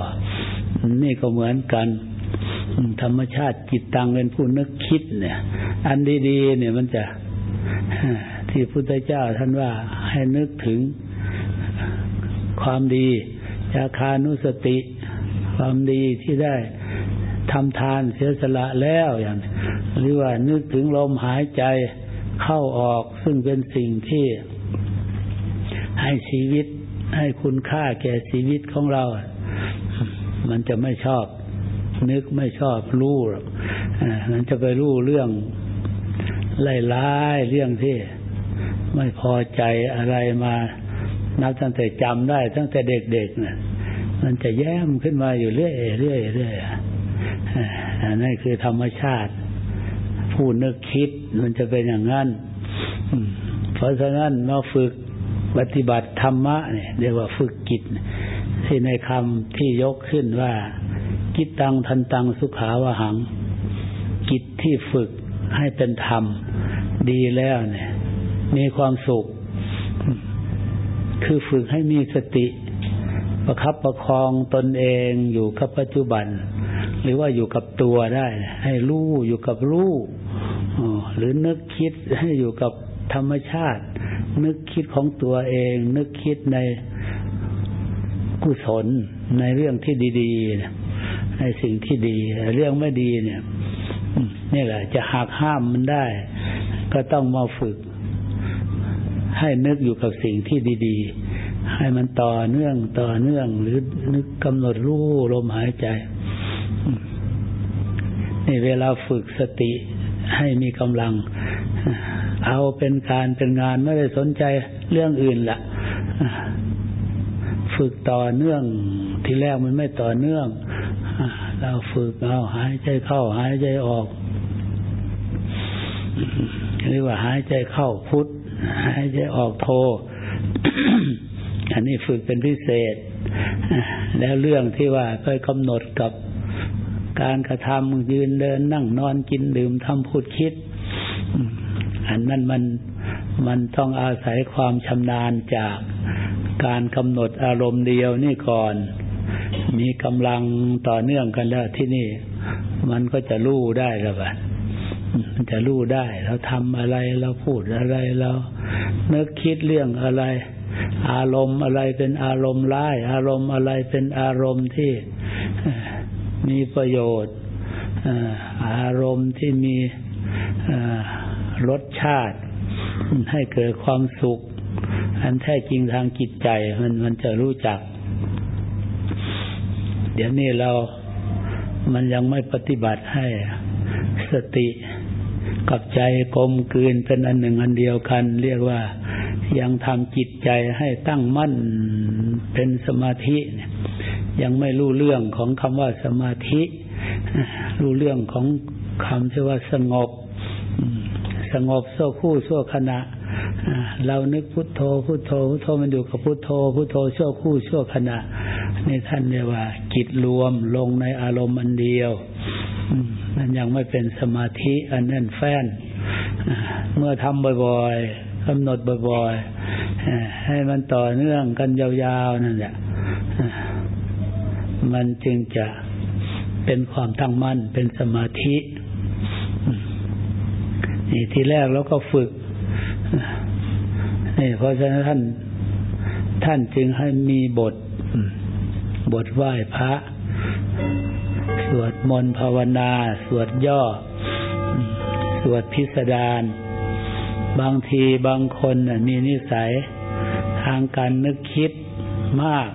นี่ก็เหมือนกัน ธรรมชาติจิตตังเป็นผู้นึกคิดเนี่ย อันดี ๆ เนี่ยมันจะที่พุทธเจ้าท่านว่าให้นึกถึงความดียาคานุสติ ความดีที่ได้ทำทานเสียสละแล้วอย่าง หรือว่านึกถึงลมหายใจเข้าออกซึ่งเป็นสิ่งที่ให้ชีวิตให้คุณค่าแก่ชีวิตของเรา มันจะไม่ชอบ นึกไม่ชอบรู้มันจะไปรู้เรื่องไล่ล้ายเรื่องที่ไม่พอใจอะไรมานับตั้งแต่จำได้ ตั้งแต่เด็กๆนะมันจะแย้มขึ้นมาอยู่เรื่อยเรื่อยเรื่อยนั่นคือธรรมชาติ ผู้นึกคิดมันจะเป็นอย่างนั้นเพราะฉะนั้นมาฝึกปฏิบัติธรรมะเนี่ยเรียกว่าฝึกกิจที่ในคำที่ยกขึ้นว่า กิจตังทันตังสุขาวหัง กิจที่ฝึกให้เป็นธรรม ดีแล้วเนี่ย มีความสุข คือฝึกให้มีสติ ประคับประคองตนเองอยู่กับปัจจุบัน หรือว่าอยู่กับตัวได้ ให้รู้อยู่กับรู้หรือนึกคิดให้อยู่กับธรรมชาติ นึกคิดของตัวเอง นึกคิดในกุศลในเรื่องที่ดี ๆ ในสิ่งที่ดี เรื่องไม่ดีเนี่ยนี่แหละ จะหักห้ามมันได้ ก็ต้องมาฝึก ให้นึกอยู่กับสิ่งที่ดี ๆ ให้มันต่อเนื่องต่อเนื่อง หรือนึกกำหนดรู้ลมหายใจนี่เวลาฝึกสติให้มีกำลัง เอาเป็นการเป็นงานไม่ได้สนใจเรื่องอื่นละฝึกต่อเนื่อง ที่แรกมันไม่ต่อเนื่อง เราฝึกเอาหายใจเข้า หายใจออกเรียกว่าหายใจเข้าพุทหายใจออกโท อันนี้ฝึกเป็นพิเศษ แล้วเรื่องที่ว่าเคยกำหนดกับการกระทำยืนเดินนั่งนอนกินดื่มทำพูดคิด อันนั้นมันมันต้องอาศัยความชำนาญจากการกำหนดอารมณ์เดียวนี่ก่อน มีกำลังต่อเนื่องกันแล้วที่นี่ มันก็จะรู้ได้แล้วบัดมันจะรู้ได้เราทำอะไรเราพูดอะไรเราเนึกคิดเรื่องอะไร อารมณ์อะไรเป็นอารมณ์ร้าย อารมณ์อะไรเป็นอารมณ์ที่มีประโยชน์อารมณ์ที่มีรสชาติ ให้เกิดความสุข อันแท้จริงทางจิตใจมันมันจะรู้จัก ดี๋ยวนี้เรามันยังไม่ปฏิบัติให้สติกับใจกลมกลืนเป็นอันหนึ่งอันเดียวกัน เรียกว่ายังทำจิตใจให้ตั้งมั่นเป็นสมาธิยังไม่รู้เรื่องของคำว่าสมาธิ รู้เรื่องของคำที่ว่าสงบ สงบโซ่คู่โซ่ขณะเรานึกพุทโธพุทโธพุทโธมันอยู่กับพุทโธพุทโธชั่วคู่ชั่วขณะ นี่ท่านเรียกว่าจิตรวมลงในอารมณ์อันเดียวนั่นยังไม่เป็นสมาธิอันแน่นแฟ้นเมื่อทำบ่อยๆกำหนดบ่อยๆให้มันต่อเนื่องกันยาวๆนั่นแหละมันจึงจะเป็นความตั้งมั่นเป็นสมาธินี่ทีแรกเราก็ฝึกนี่เพราะฉะนั้นท่าน ท่านจึงให้มีบท บทไหว้พระ สวดมนต์ภาวนา สวดย่อ สวดพิสดารบางทีบางคนมีนิสัยทางการนึกคิดมาก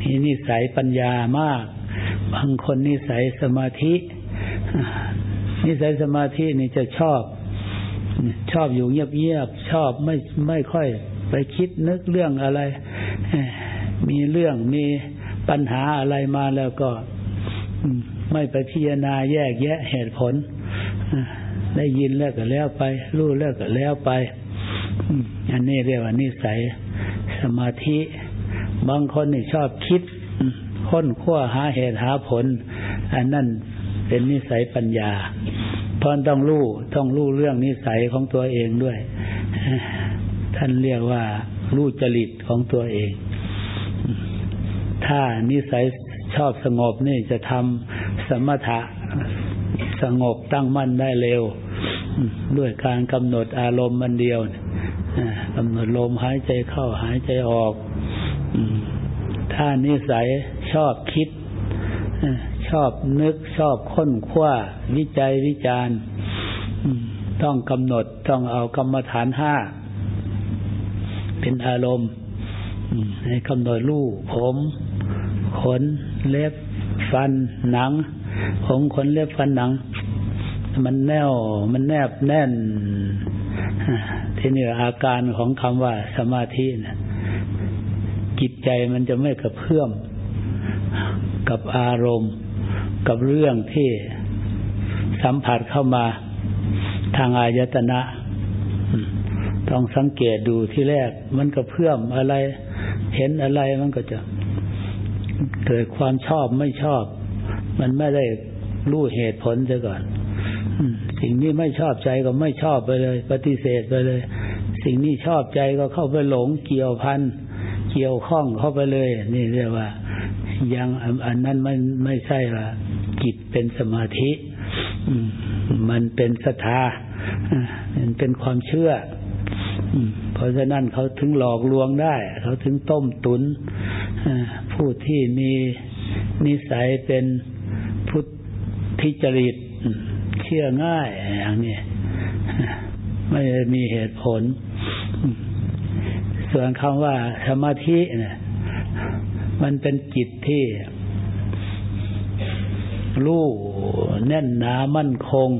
มีนิสัยปัญญามาก บางคนนิสัยสมาธิ นิสัยสมาธินี่จะชอบ ชอบอยู่เงียบๆชอบไม่ไม่ค่อยไปคิดนึกเรื่องอะไร มีเรื่องมีปัญหาอะไรมาแล้วก็ไม่ไปพิจารณาแยกแยะเหตุผลได้ยินแล้วก็แล้วไป รู้แล้วก็แล้วไปอันนี้เรียกว่านิสัยสมาธิ บางคนนี่ชอบคิดค้นคว้าหาเหตุหาผล อันนั้นเป็นนิสัยปัญญาเพอนต้องรู้ต้องรู้เรื่องนิสัยของตัวเองด้วย ท่านเรียกว่ารู้จริตของตัวเอง ถ้านิสัยชอบสงบนี่จะทำสมถะสงบตั้งมั่นได้เร็ว ด้วยการกำหนดอารมณ์มันเดียวกำหนดลมหายใจเข้าหายใจออกถ้านิสัยชอบคิดชอบนึกชอบค้นคว้าวิจัยวิจารณ์ต้องกำหนดต้องเอากรรมฐานห้าเป็นอารมณ์ให้กำหนดรูปผม ขนเล็บฟันหนัง ผมขนเล็บฟันหนัง มันแน่วมันแนบแน่นที่นี่อาการของคำว่าสมาธินะจิตใจมันจะไม่กระเพื่อมกับอารมณ์ กับเรื่องที่สัมผัสเข้ามาทางอายตนะ ต้องสังเกตดูที่แรก มันกระเพื่อมอะไร เห็นอะไรมันก็จะ เกิดความชอบไม่ชอบ มันไม่ได้รู้เหตุผลซะก่อนสิ่งนี้ไม่ชอบใจก็ไม่ชอบไปเลย ปฏิเสธไปเลย สิ่งนี้ชอบใจก็เข้าไปหลงเกี่ยวพันเกี่ยวข้องเข้าไปเลย นี่เรียกว่า ยังอันนั้นไม่ไม่ใช่ว่าจิตเป็นสมาธิมันเป็นศรัทธามันเป็นความเชื่อ เพราะฉะนั้นเขาถึงหลอกลวงได้ เขาถึงต้มตุนผู้ที่มีนิสัยเป็นพุทธิจริตเชื่อง่ายอย่างนี้ไม่มีเหตุผล ส่วนคำว่าสมาธิเนี่ยมันเป็นจิตที่รู้แน่นหนามั่นคง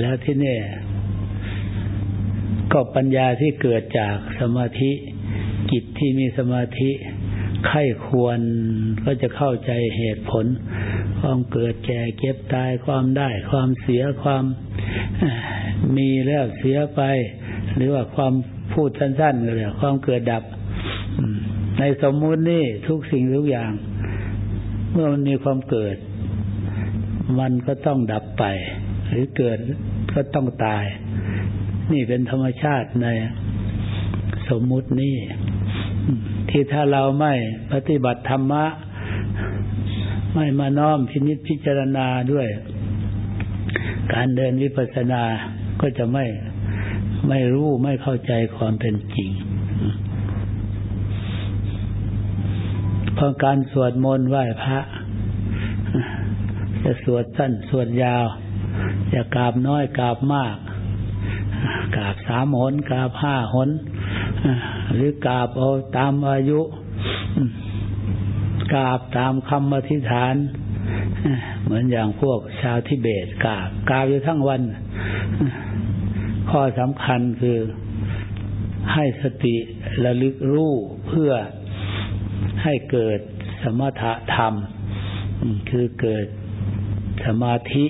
แล้วที่นี่ ก็ปัญญาที่เกิดจากสมาธิจิตที่มีสมาธิไข้ควรก็จะเข้าใจเหตุผล ความเกิดแก่เก็บตายความได้ ความเสียความมีแล้วเสียไป หรือว่าความพูดสั้นๆก็เลยความเกิดดับในสมมุตินี่ทุกสิ่งทุกอย่าง เมื่อมันมีความเกิด มันก็ต้องดับไป หรือเกิดก็ต้องตาย นี่เป็นธรรมชาติในสมมุตินี่ที่ถ้าเราไม่ปฏิบัติธรรมะ ไม่มาน้อมพินิจพิจารณาด้วย การเดินวิปัสสนาก็จะไม่ไม่รู้ไม่เข้าใจความเป็นจริงพอการสวดมนต์ไหว้พระ จะสวดสั้นสวดยาว จะกราบน้อยกราบมาก กาบสามหนกาบห้าหนหรือกาบเอาตามอายุกาบตามคำอธิษฐานเหมือนอย่างพวกชาวทิเบตกาบกาบอยู่ทั้งวัน ข้อสำคัญคือให้สติระลึกรู้เพื่อให้เกิดสมถะธรรม คือเกิดสมาธิ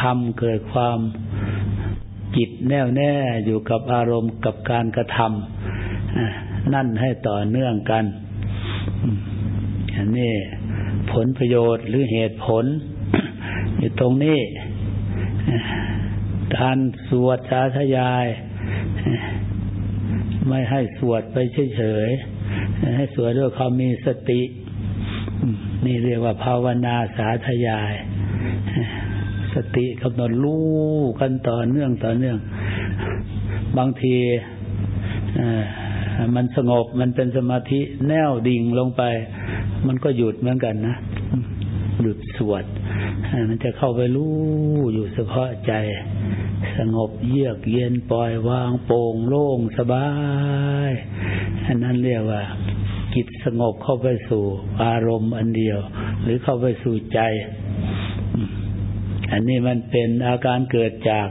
ธรรมเกิดความ แน่วแน่อยู่กับอารมณ์กับการกระทำนั่นให้ต่อเนื่องกันอันนี้ผลประโยชน์หรือเหตุผล อยู่ตรงนี้การสวดสาธยาย ไม่ให้สวดไปเฉยๆให้สวดด้วยความมีสติ นี่เรียกว่าภาวนาสาธยาย สติกำหนดรู้กันต่อเนื่องต่อเนื่อง บางทีมันสงบมันเป็นสมาธิแน่วดิ่งลงไป มันก็หยุดเหมือนกันนะ หยุดสวดมันจะเข้าไปรู้อยู่เฉพาะใจ สงบเยือกเย็นปล่อยวางโปร่งโล่งสบายอันนั้นเรียกว่าจิตสงบเข้าไปสู่อารมณ์อันเดียว หรือเข้าไปสู่ใจ อันนี้มันเป็นอาการเกิดจาก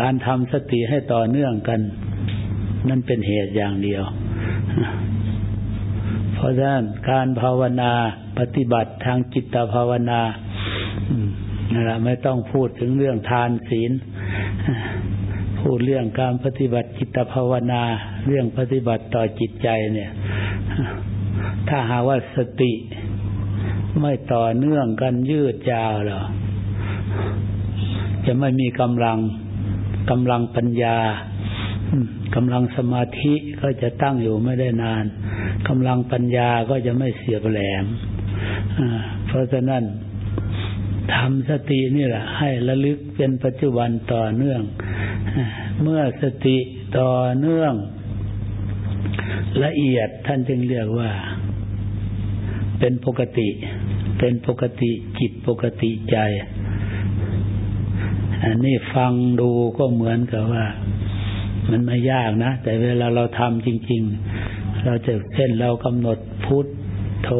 การทำสติให้ต่อเนื่องกัน นั่นเป็นเหตุอย่างเดียว เพราะฉะนั้นการภาวนาปฏิบัติทางจิตภาวนานะไม่ต้องพูดถึงเรื่องทานศีล พูดเรื่องการปฏิบัติจิตภาวนา เรื่องปฏิบัติต่อจิตใจเนี่ย ถ้าหาว่าสติไม่ต่อเนื่องกันยืดยาวหรอ จะไม่มีกำลังกำลังปัญญากำลังสมาธิก็จะตั้งอยู่ไม่ได้นานกำลังปัญญาก็จะไม่เสียแหลมเพราะฉะนั้นทำสตินี่แหละ ให้ระลึกเป็นปัจจุบันต่อเนื่อง เมื่อสติต่อเนื่อง ละเอียดท่านจึงเรียกว่า เป็นปกติ เป็นปกติจิตปกติใจ อันนี้ฟังดูก็เหมือนกับว่า มันไม่ยากนะ แต่เวลาเราทำจริง ๆ เราจะเช่นเรากำหนดพุทโธ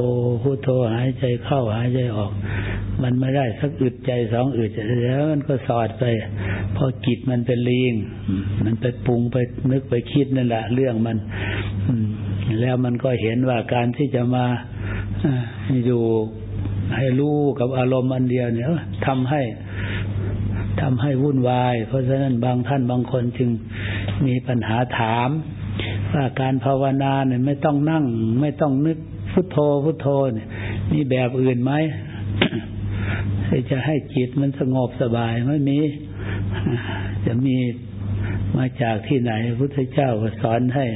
พุทโธหายใจเข้าหายใจออก มันไม่ได้สักอึดใจสองอึดแล้วมันก็สอดไปพอจิตมันเป็นลิงมันไปปรุงไปนึกไปคิดนั่นแหละเรื่องมันแล้วมันก็เห็นว่าการที่จะมาอยู่ให้รู้กับอารมณ์อันเดียวเนี่ยทำให้ ทำให้วุ่นวาย เพราะฉะนั้นบางท่านบางคนจึงมีปัญหาถาม ว่าการภาวนาเนี่ยไม่ต้องนั่ง ไม่ต้องนึกพุทโธพุทโธเนี่ยมีแบบอื่นไหมจะให้จิตมันสงบสบายไม่มี จะมีมาจากที่ไหนพุทธเจ้าสอนให้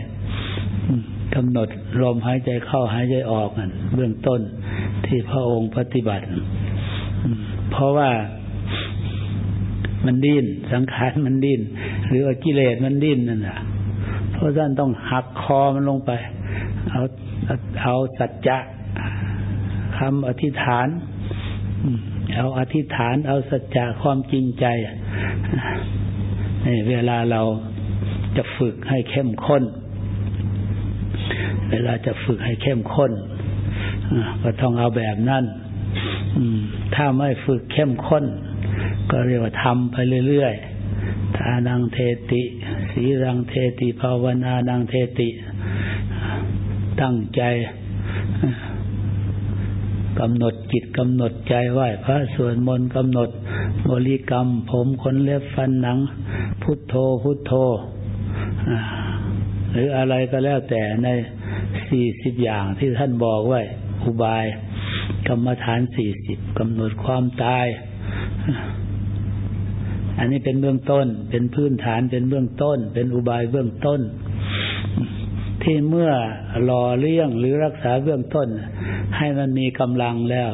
กำหนดลมหายใจเข้าหายใจออกกันเบื้องต้นที่พระองค์ปฏิบัติ เพราะว่า มันดิ้นสังขารมันดิ้นหรือกิเลสมันดิ้นนั่นแหละเพราะฉะนั้นต้องหักคอมันลงไป เอาเอาสัจจะคำอธิษฐานเอาอธิษฐาน เอาสัจจะความจริงใจในเวลาเราจะฝึกให้เข้มข้น เวลาจะฝึกให้เข้มข้นก็ต้องเอาแบบนั้นถ้าไม่ฝึกเข้มข้น ก็เรียกว่าทำไปเรื่อยๆทานังเทติสีรังเทติภาวนานังเทติ ตั้งใจกำหนดจิตกำหนดใจไหวพระสวดมนต์กำหนดบริกรรม ผมขนเล็บฟันหนัง พุทโธพุทโธหรืออะไรก็แล้วแต่ในสี่สิบอย่างที่ท่านบอกไว้อุบาย กรรมฐานสี่สิบกำหนดความตาย อันนี้เป็นเบื้องต้น เป็นพื้นฐานเป็นเบื้องต้น เป็นอุบายเบื้องต้น ที่เมื่อรอเลี้ยงหรือรักษาเบื้องต้น ให้มันมีกำลังแล้ว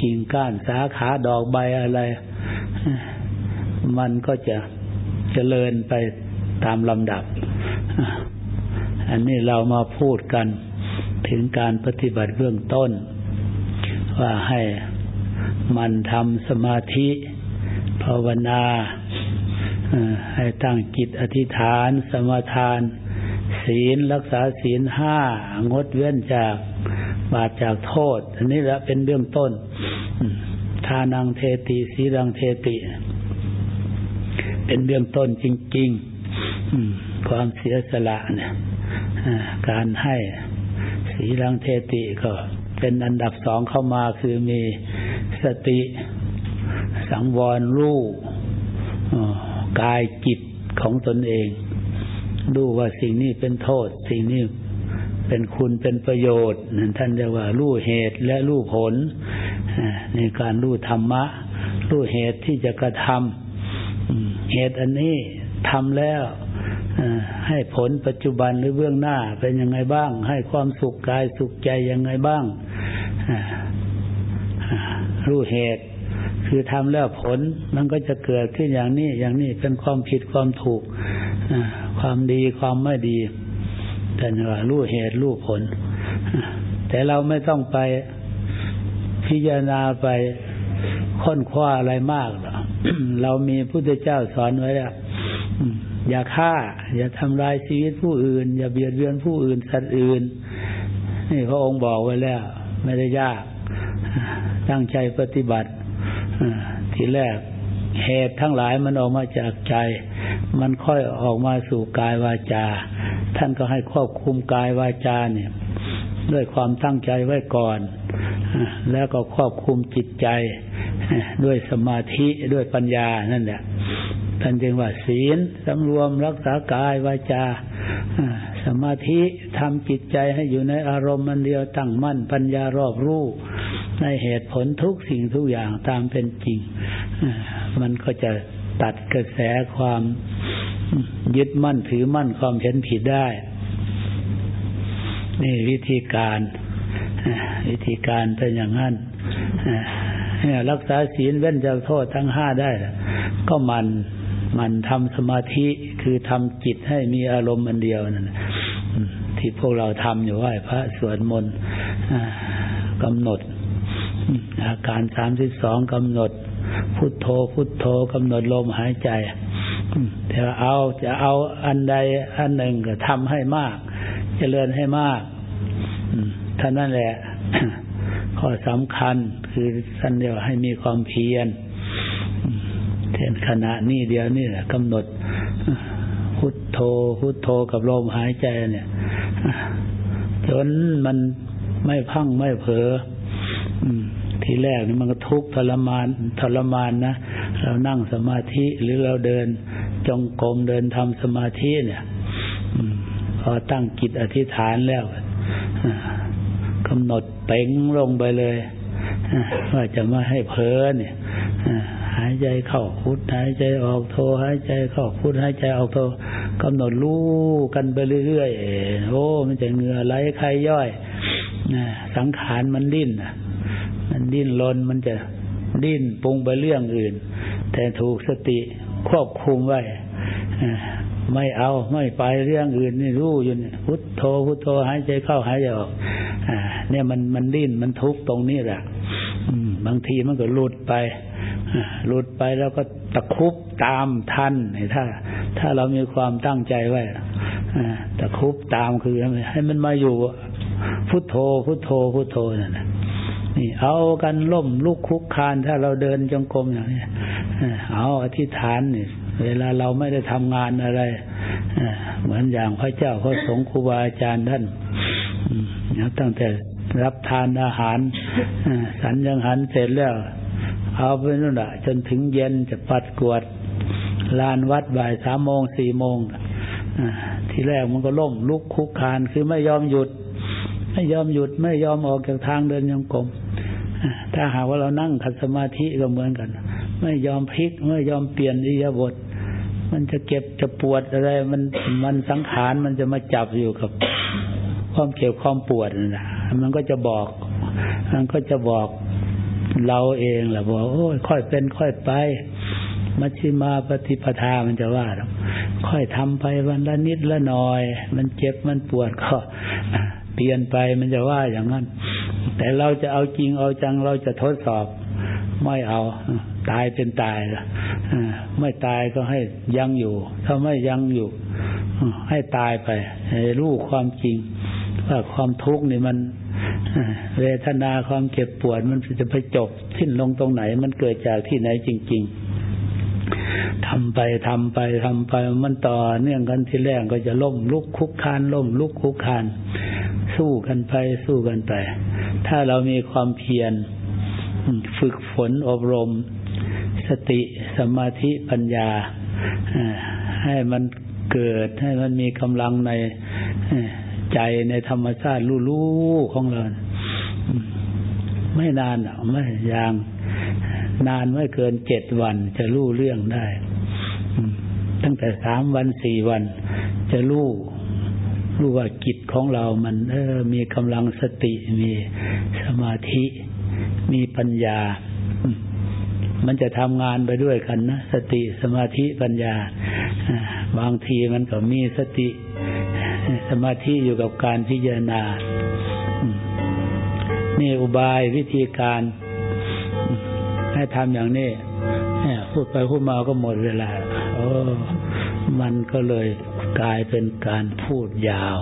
กิ่งก้านสาขาดอกใบอะไร มันก็จะเจริญไปตามลำดับ อันนี้เรามาพูดกันถึงการปฏิบัติเบื้องต้น ว่าให้มันทำสมาธิ ภาวนาให้ตั้งจิตอธิษฐาน สมาทาน ศีลรักษาศีลห้างดเว้นจากบาปจากโทษ อันนี้แหละเป็นเบื้องต้นทานังเทติสีรังเทติ เป็นเบื้องต้นจริงๆความเสียสละเนี่ยการให้สีรังเทติก็เป็นอันดับสองเข้ามาคือมีสติ สังวรรู้กายจิตของตนเองดูว่าสิ่งนี้เป็นโทษ สิ่งนี้เป็นคุณเป็นประโยชน์นั่นท่านเรียกว่ารู้เหตุและรู้ผลในการรู้ธรรมะ รู้เหตุที่จะกระทำเหตุอันนี้ทำแล้วให้ผลปัจจุบันหรือเบื้องหน้าเป็นยังไงบ้าง ให้ความสุขกายสุขใจยังไงบ้างรู้เหตุ คือทำแล้วผลมันก็จะเกิดขึ้นอย่างนี้อย่างนี้เป็นความผิดความถูกความดีความไม่ดีแต่ว่ารู้เหตุรู้ผล แต่เราไม่ต้องไปพิจารณาไปค้นคว้าอะไรมากหรอกเรามีพุทธเจ้าสอนไว้แล้วอย่าฆ่า อย่าทำลายชีวิตผู้อื่น อย่าเบียดเบียนผู้อื่นสัตว์อื่น นี่พระองค์บอกไว้แล้ว ไม่ได้ยาก ตั้งใจปฏิบัติ ทีแรกเหตุทั้งหลายมันออกมาจากใจ มันค่อยออกมาสู่กายวาจา ท่านก็ให้ควบคุมกายวาจาเนี่ย ด้วยความตั้งใจไว้ก่อน แล้วก็ควบคุมจิตใจ ด้วยสมาธิด้วยปัญญานั่นแหละท่านจึงว่าศีลสำรวมรักษากายวาจาสมาธิทำจิตใจให้อยู่ในอารมณ์มันเดียวตั้งมั่นปัญญารอบรู้ ในเหตุผลทุกสิ่งทุกอย่างตามเป็นจริง มันก็จะตัดกระแสความยึดมั่นถือมั่นความเห็นผิดได้ นี่วิธีการ วิธีการเป็นอย่างนั้นรักษาศีลเว้นจากโทษทั้งห้าได้ ก็มันมันทำสมาธิคือทำจิตให้มีอารมณ์อันเดียวนั่นที่พวกเราทำอยู่ไหว้พระสวดมนต์กำหนด อาการสามสิบสองกำหนด พุทโธ พุทโธกำหนดลมหายใจแต่เอาจะเอาอันใดอันหนึ่งก็ทำให้มากจเจริญให้มากท่านั้นแหละข้อสำคัญคือท่านเดียวให้มีความเพียรเช่นขณะนี้เดียวนี่แหละกำหนดพุทโธพุทโธกับลมหายใจเนี่ยจนมันไม่พังไม่เผลอ ทีแรกนี่มันก็ทุกข์ทรมานทรมานนะเรานั่งสมาธิหรือเราเดินจงกรมเดินทำสมาธิเนี่ยพอตั้งจิตอธิษฐานแล้วกำหนดเป่งลงไปเลยว่าจะไม่ให้เพ้อเนี่ยหายใจเข้าพุทหายใจออกโทหายใจเข้าพุทหายใจออกโทกำหนดรู้กันไปเรื่อยๆโอ้มันจะเหงื่อไหลใครย่อยสังขารมันดิ้น มันดิ้นรนมันจะดิ้นปรุงไปเรื่องอื่น แต่ถูกสติควบคุมไว้ไม่เอาไม่ไปเรื่องอื่นนี่รู้อยู่นี่พุทโธพุทโธหายใจเข้าหายใจออกอ่า เนี่ยมันมันดิ้นมันทุกตรงนี้แหละบางทีมันก็หลุดไปหลุดไปแล้วก็ตะคุบตามทันถ้า ถ้าเรามีความตั้งใจไว้ตะคุบตามคือให้มันมาอยู่พุทโธพุทโธพุทโธนั่นนี่ นี่เอากันล่มลุกคุกคานถ้าเราเดินจงกรมอย่างนี้เอาอธิษฐานนี่เวลาเราไม่ได้ทำงานอะไรเหมือนอย่างพระเจ้าพระสงฆ์ครูบาอาจารย์ท่านตั้งแต่รับทานอาหารสันยังหันเสร็จแล้ว เอาไปนู่นแหะจนถึงเย็นจะปัดกวดลานวัดบ่ายสามโมงสี่โมงทีแรกมันก็ล่มลุกคุกคานคือไม่ยอมหยุด ไม่ยอมหยุดไม่ยอมออกจากทางเดินยังกรม ถ้าหากว่าเรานั่งขัดสมาธิก็เหมือนกัน ไม่ยอมพลิกไม่ยอมเปลี่ยนอิยาบท มันจะเก็บจะปวดอะไร มันมันสังขารมันจะมาจับอยู่กับ ความเก็บความปวดนะมันก็จะบอก มันก็จะบอกเราเองแหละบอกโอ้ยค่อยเป็นค่อยไป มัชฌิมาปฏิปทามันจะว่าค่อยทำไปวันละนิดละหน่อย มันเจ็บมันปวดก็เปลี่ยนไปมันจะว่าอย่างนั้น แต่เราจะเอาจริงเอาจังเราจะทดสอบไม่เอา ตายเป็นตายไม่ตายก็ให้ยังอยู่ ถ้าไม่ยังอยู่ ให้ตายไปรู้ความจริง ว่าความทุกข์นี่มันเวทนาความเจ็บปวดมันจะไปจบสิ้นลงตรงไหน มันเกิดจากที่ไหนจริง ๆ ทำไปทำไปทำไปมันต่อเนื่องกันที่แรกก็จะล่มลุกคุกคานล่มลุกคุกคานสู้กันไปสู้กันไป ถ้าเรามีความเพียรฝึกฝนอบรม สติสมาธิปัญญาให้มันเกิดให้มันมีกำลังในใจในธรรมชาติรู้ๆของเรา ไม่นานไม่ยางนานไม่เกินเจ็ดวันจะรู้เรื่องได้ ตั้งแต่สามวันสี่วัน จะรู้รู้ว่ากิจของเรามันเออมีกำลังสติมีสมาธิมีปัญญา มันจะทำงานไปด้วยกันนะสติสมาธิปัญญา บางทีมันก็มีสติ สมาธิอยู่กับการพิจารณา นี่อุบายวิธีการให้ทำอย่างนี้พูดไปพูดมาก็หมดเวลา โอ้มันก็เลยกลายเป็นการพูดยาว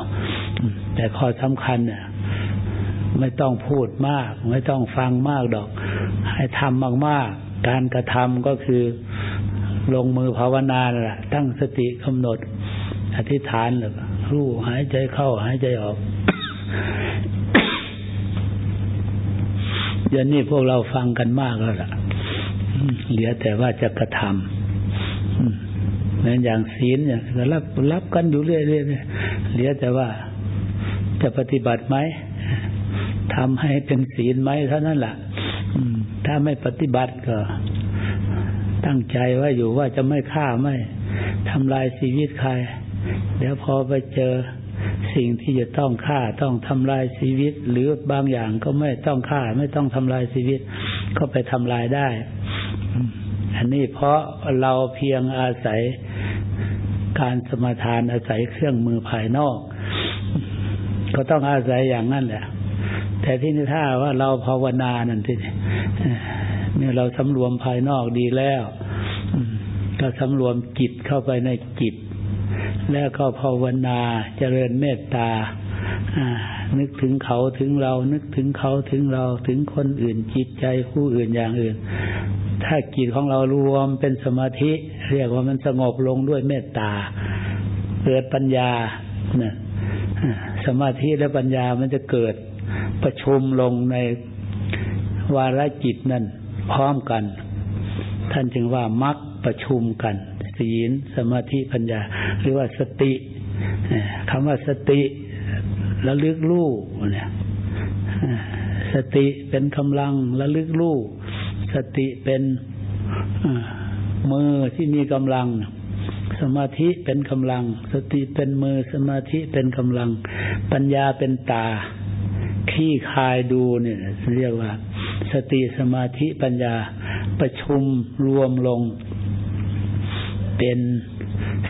แต่ข้อสำคัญเนี่ยไม่ต้องพูดมาก ไม่ต้องฟังมากดอก ให้ทำมากๆ การกระทำก็คือลงมือภาวนาแหละตั้งสติกำหนด อธิษฐานแล้วรู้หายใจเข้าหายใจออกเดี๋ยวนี้พวกเราฟังกันมากแล้วล่ะเหลือแต่ว่าจะกระทำ เหมือนอย่างศีลเนี่ยรับรับกันอยู่เรื่อยๆเหลือแต่ว่าจะปฏิบัติไหมทำให้เป็นศีลไหมเท่านั้นแหละถ้าไม่ปฏิบัติก็ ตั้งใจว่าอยู่ว่าจะไม่ฆ่าไม่ทำลายชีวิตใคร เดี๋ยวพอไปเจอสิ่งที่จะต้องฆ่าต้องทำลายชีวิต หรือบางอย่างก็ไม่ต้องฆ่าไม่ต้องทำลายชีวิต ก็ไปทำลายได้ อันนี้เพราะเราเพียงอาศัยการสมาทานอาศัยเครื่องมือภายนอก ก็ต้องอาศัยอย่างนั้นแหละ แต่ที่นี่ถ้าว่าเราภาวนานั่นที่เนี่เราสำรวมภายนอกดีแล้วก็สำรวมจิตเข้าไปในจิต แล้วก็ภาวนาเจริญเมตตานึกถึงเขาถึงเรา นึกถึงเขาถึงเราถึงคนอื่นจิตใจผู้อื่นอย่างอื่น ถ้าจิตของเรารวมเป็นสมาธิ เรียกว่ามันสงบลงด้วยเมตตา เกิดปัญญาเนี่ยสมาธิและปัญญามันจะเกิดประชุมลงในวาระจิตนั่นพร้อมกัน ท่านจึงว่ามักประชุมกัน ศีลสมาธิปัญญา หรือว่าสติคำว่าสติระลึกลู่เนี่ยสติเป็นกำลังระลึกลู่ สติเป็นมือที่มีกำลัง สมาธิเป็นกำลัง สติเป็นมือสมาธิเป็นกำลัง ปัญญาเป็นตาขี้คายดูเนี่ยเรียกว่า สติสมาธิปัญญาประชุมรวมลง เป็น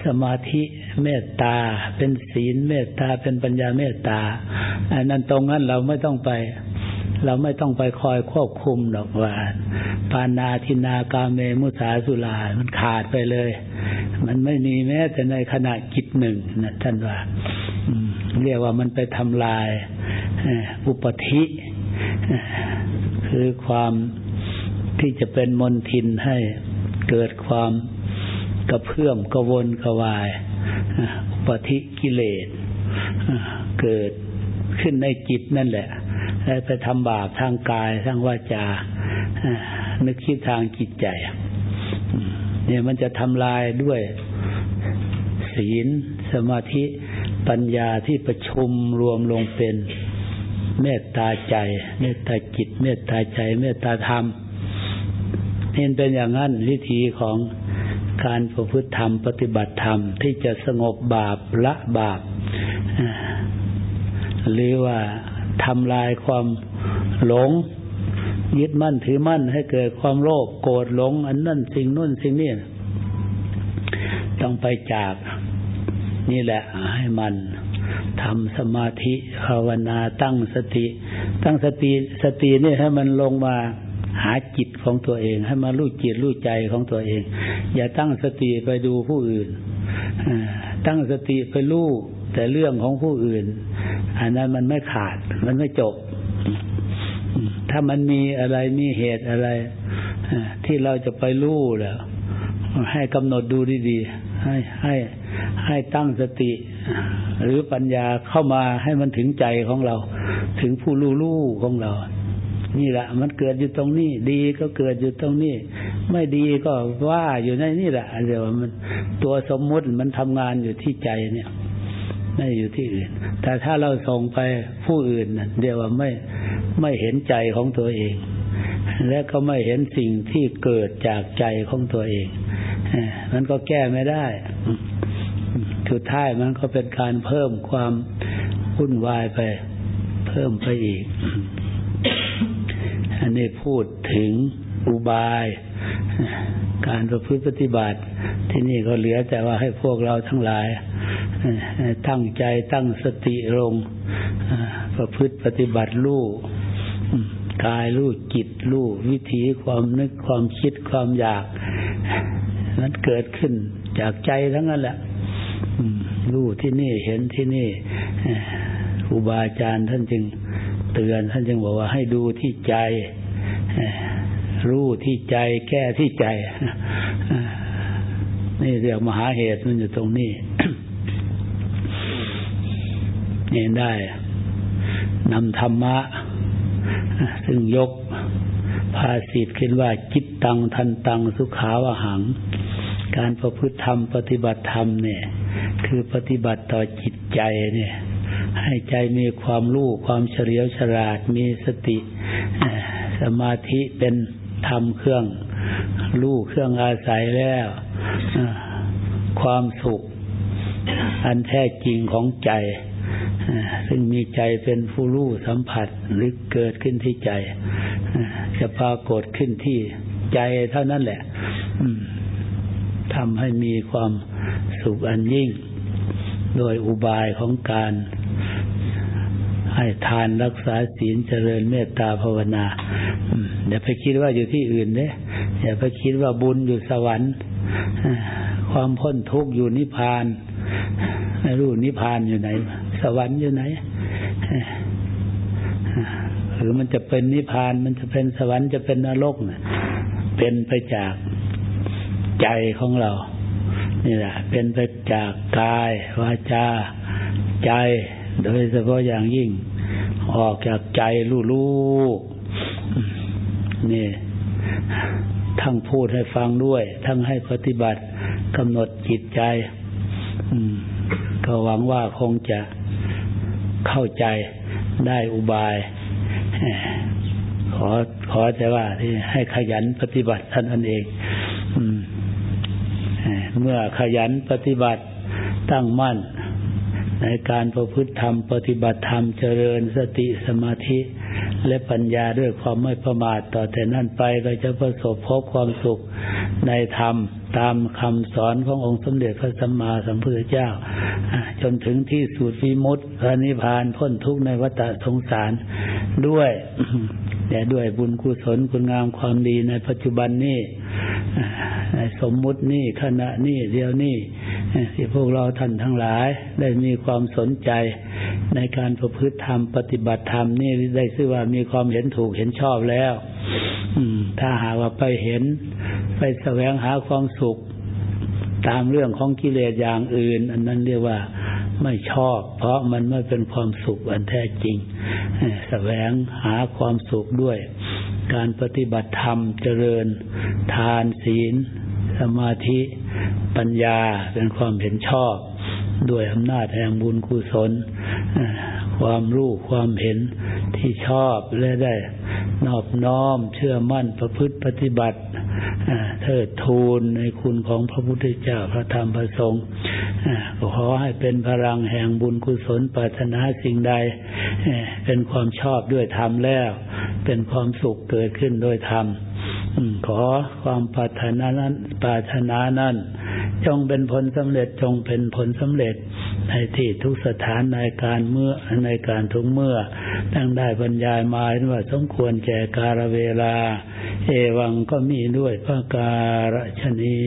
สมาธิเมตตา เป็นศีลเมตตาเป็นปัญญาเมตตาอันนั้นตรงนั้นเราไม่ต้องไป เราไม่ต้องไปคอยควบคุมหรอกว่าปานาทินากาเมมุสาสุลา มันขาดไปเลย มันไม่มีแม้แต่ในขณะจิตหนึ่งนะท่านว่าเรียกว่ามันไปทำลายอุปธิ คือความที่จะเป็นมนทินให้เกิดความกระเพื่อมกระวนกระวาย อุปธิกิเลสเกิดขึ้นในจิตนั่นแหละ ไปทำบาปทางกายทางวาจานึกคิดทางจิตใจ เนี่ยมันจะทำลายด้วยศีลสมาธิปัญญาที่ประชุมรวมลงเป็นเมตตาใจ เมตตาจิต เมตตาใจ เมตตาธรรมเห็นเป็นอย่างนั้นวิธีของการประพฤติธรรมปฏิบัติธรรมที่จะสงบบาปละบาปหรือว่า ทำลายความหลง ยึดมั่นถือมั่นให้เกิดความโลภโกรธหลง อันนั่นสิ่งนู่นสิ่งนี้ต้องไปจาก นี่แหละให้มันทำสมาธิภาวนาตั้งสติ ตั้งสติสตินี่ให้มันลงมาหาจิตของตัวเอง ให้มารู้จิตรู้ใจของตัวเอง อย่าตั้งสติไปดูผู้อื่นตั้งสติไปรู้ แต่เรื่องของผู้อื่น อันนั้นมันไม่ขาด มันไม่จบ ถ้ามันมีอะไรมีเหตุอะไรที่เราจะไปรู้แล้วให้กำหนดดูดีๆ ให้ให้ให้ตั้งสติ หรือปัญญาเข้ามาให้มันถึงใจของเรา ถึงผู้รู้รู้ของเรา นี่แหละ มันเกิดอยู่ตรงนี้ ดีก็เกิดอยู่ตรงนี้ ไม่ดีก็ว่าอยู่ในนี่แหละเดี๋ยวมันตัวสมมุติมันทำงานอยู่ที่ใจเนี่ย ไม่อยู่ที่อื่น แต่ถ้าเราส่งไปผู้อื่นเนเดี๋ยวว่าไม่ไม่เห็นใจของตัวเอง และก็ไม่เห็นสิ่งที่เกิดจากใจของตัวเองมันก็แก้ไม่ได้สุดท้ายมันก็เป็นการเพิ่มความวุ่นวายไป เพิ่มไปอีก อันนี้พูดถึงอุบาย การประพฤติปฏิบัติ ที่นี่ก็เหลือแต่ว่าให้พวกเราทั้งหลายตั้งใจตั้งสติลงประพฤติปฏิบัติรู้กายรู้จิตรู้วิถีความนึกความคิดความอยากนั้นเกิดขึ้นจากใจทั้งนั้นแหละรู้ที่นี่เห็นที่นี่ครูบาอาจารย์ท่านจึงเตือนท่านจึงบอกว่าให้ดูที่ใจ รู้ที่ใจแก้ที่ใจนี่เรียกมหาเหตุมันอยู่ตรงนี้นี่ได้นำธรรมะ ซึ่งยกภาษิตขึ้นว่าจิตตังทันตังสุขาวหัง การประพฤติธรรมปฏิบัติธรรมเนี่ย คือปฏิบัติต่อจิตใจเนี่ย ให้ใจมีความรู้ความเฉลียวฉลาดมีสติสมาธิเป็น ธรรมเครื่องรู้เครื่องอาศัยแล้วความสุข อันแท้จริงของใจ ซึ่งมีใจเป็นผู้รู้สัมผัสหรือเกิดขึ้นที่ใจ จะปรากฏขึ้นที่ใจเท่านั้นแหละทำให้มีความสุขอันยิ่ง โดยอุบายของการ ให้ทานรักษาศีลเจริญเมตตาภาวนาอย่าไปคิดว่าอยู่ที่อื่นเด้อย่าไปคิดว่าบุญอยู่สวรรค์ความพ้นทุกข์อยู่นิพพานไม่รู้นิพพานอยู่ไหน สวรรค์อยู่ไหนหรือมันจะเป็นนิพพาน มันจะเป็นสวรรค์จะเป็นนรกเนี่ยเป็นไปจากใจของเรา นี่แหละ เป็นไปจากกายวาจาใจ โดยเฉพาะอย่างยิ่ง ออกจากใจรู้ๆนี่ ทั้งพูดให้ฟังด้วย ทั้งให้ปฏิบัติกำหนดจิตใจก็หวังว่าคงจะเข้าใจได้อุบาย ขอขอแต่ว่าที่ให้ขยันปฏิบัติท่านอันเองเมื่อขยันปฏิบัติตั้งมั่น ในการประพฤติธรรม ปฏิบัติธรรมเจริญสติสมาธิ และปัญญาด้วยความไม่ประมาทต่อแต่นั่นไปก็จะประสบพบความสุขในธรรมตามคำสอนขององค์สมเด็จพระสัมมาสัมพุทธเจ้า จนถึงที่สุดวิมุตติพระนิพพานพ้นทุกข์ในวัฏสงสารด้วยแต่ด้วยบุญกุศลคุณงามความดีในปัจจุบันนี้ สมมุตินี่ขณะนี้เดียวนี้ที่พวกเราท่านทั้งหลาย ได้มีความสนใจในการประพฤติธรรมปฏิบัติธรรมนี่ได้ชื่อว่ามีความเห็นถูกเห็นชอบแล้วถ้าหากว่าไปเห็น ไปแสวงหาความสุข ตามเรื่องของกิเลสอย่างอื่น อันนั้นเรียกว่าไม่ชอบ เพราะมันไม่เป็นความสุขอันแท้จริงแสวงหาความสุขด้วย การปฏิบัติธรรมเจริญ ทานศีล สมาธิปัญญาเป็นความเห็นชอบ ด้วยอำนาจแห่งบุญกุศล ความรู้ความเห็นที่ชอบและได้นอบน้อมเชื่อมั่นประพฤติปฏิบัติเทิดทูนในคุณของพระพุทธเจ้าพระธรรมพระสงฆ์ขอให้เป็นพลังแห่งบุญกุศลปรารถนาสิ่งใด เป็นความชอบด้วยธรรมแล้ว เป็นความสุขเกิดขึ้นโดยธรรม ขอความปรารถนานั้นปรารถนานั้น จงเป็นผลสำเร็จจงเป็นผลสำเร็จในที่ทุกสถานในการเมื่อในการทุกเมื่อตั้งได้บรรยายมาว่าสมควรแก่กาลเวลา เอวังก็มีด้วยพระการชนี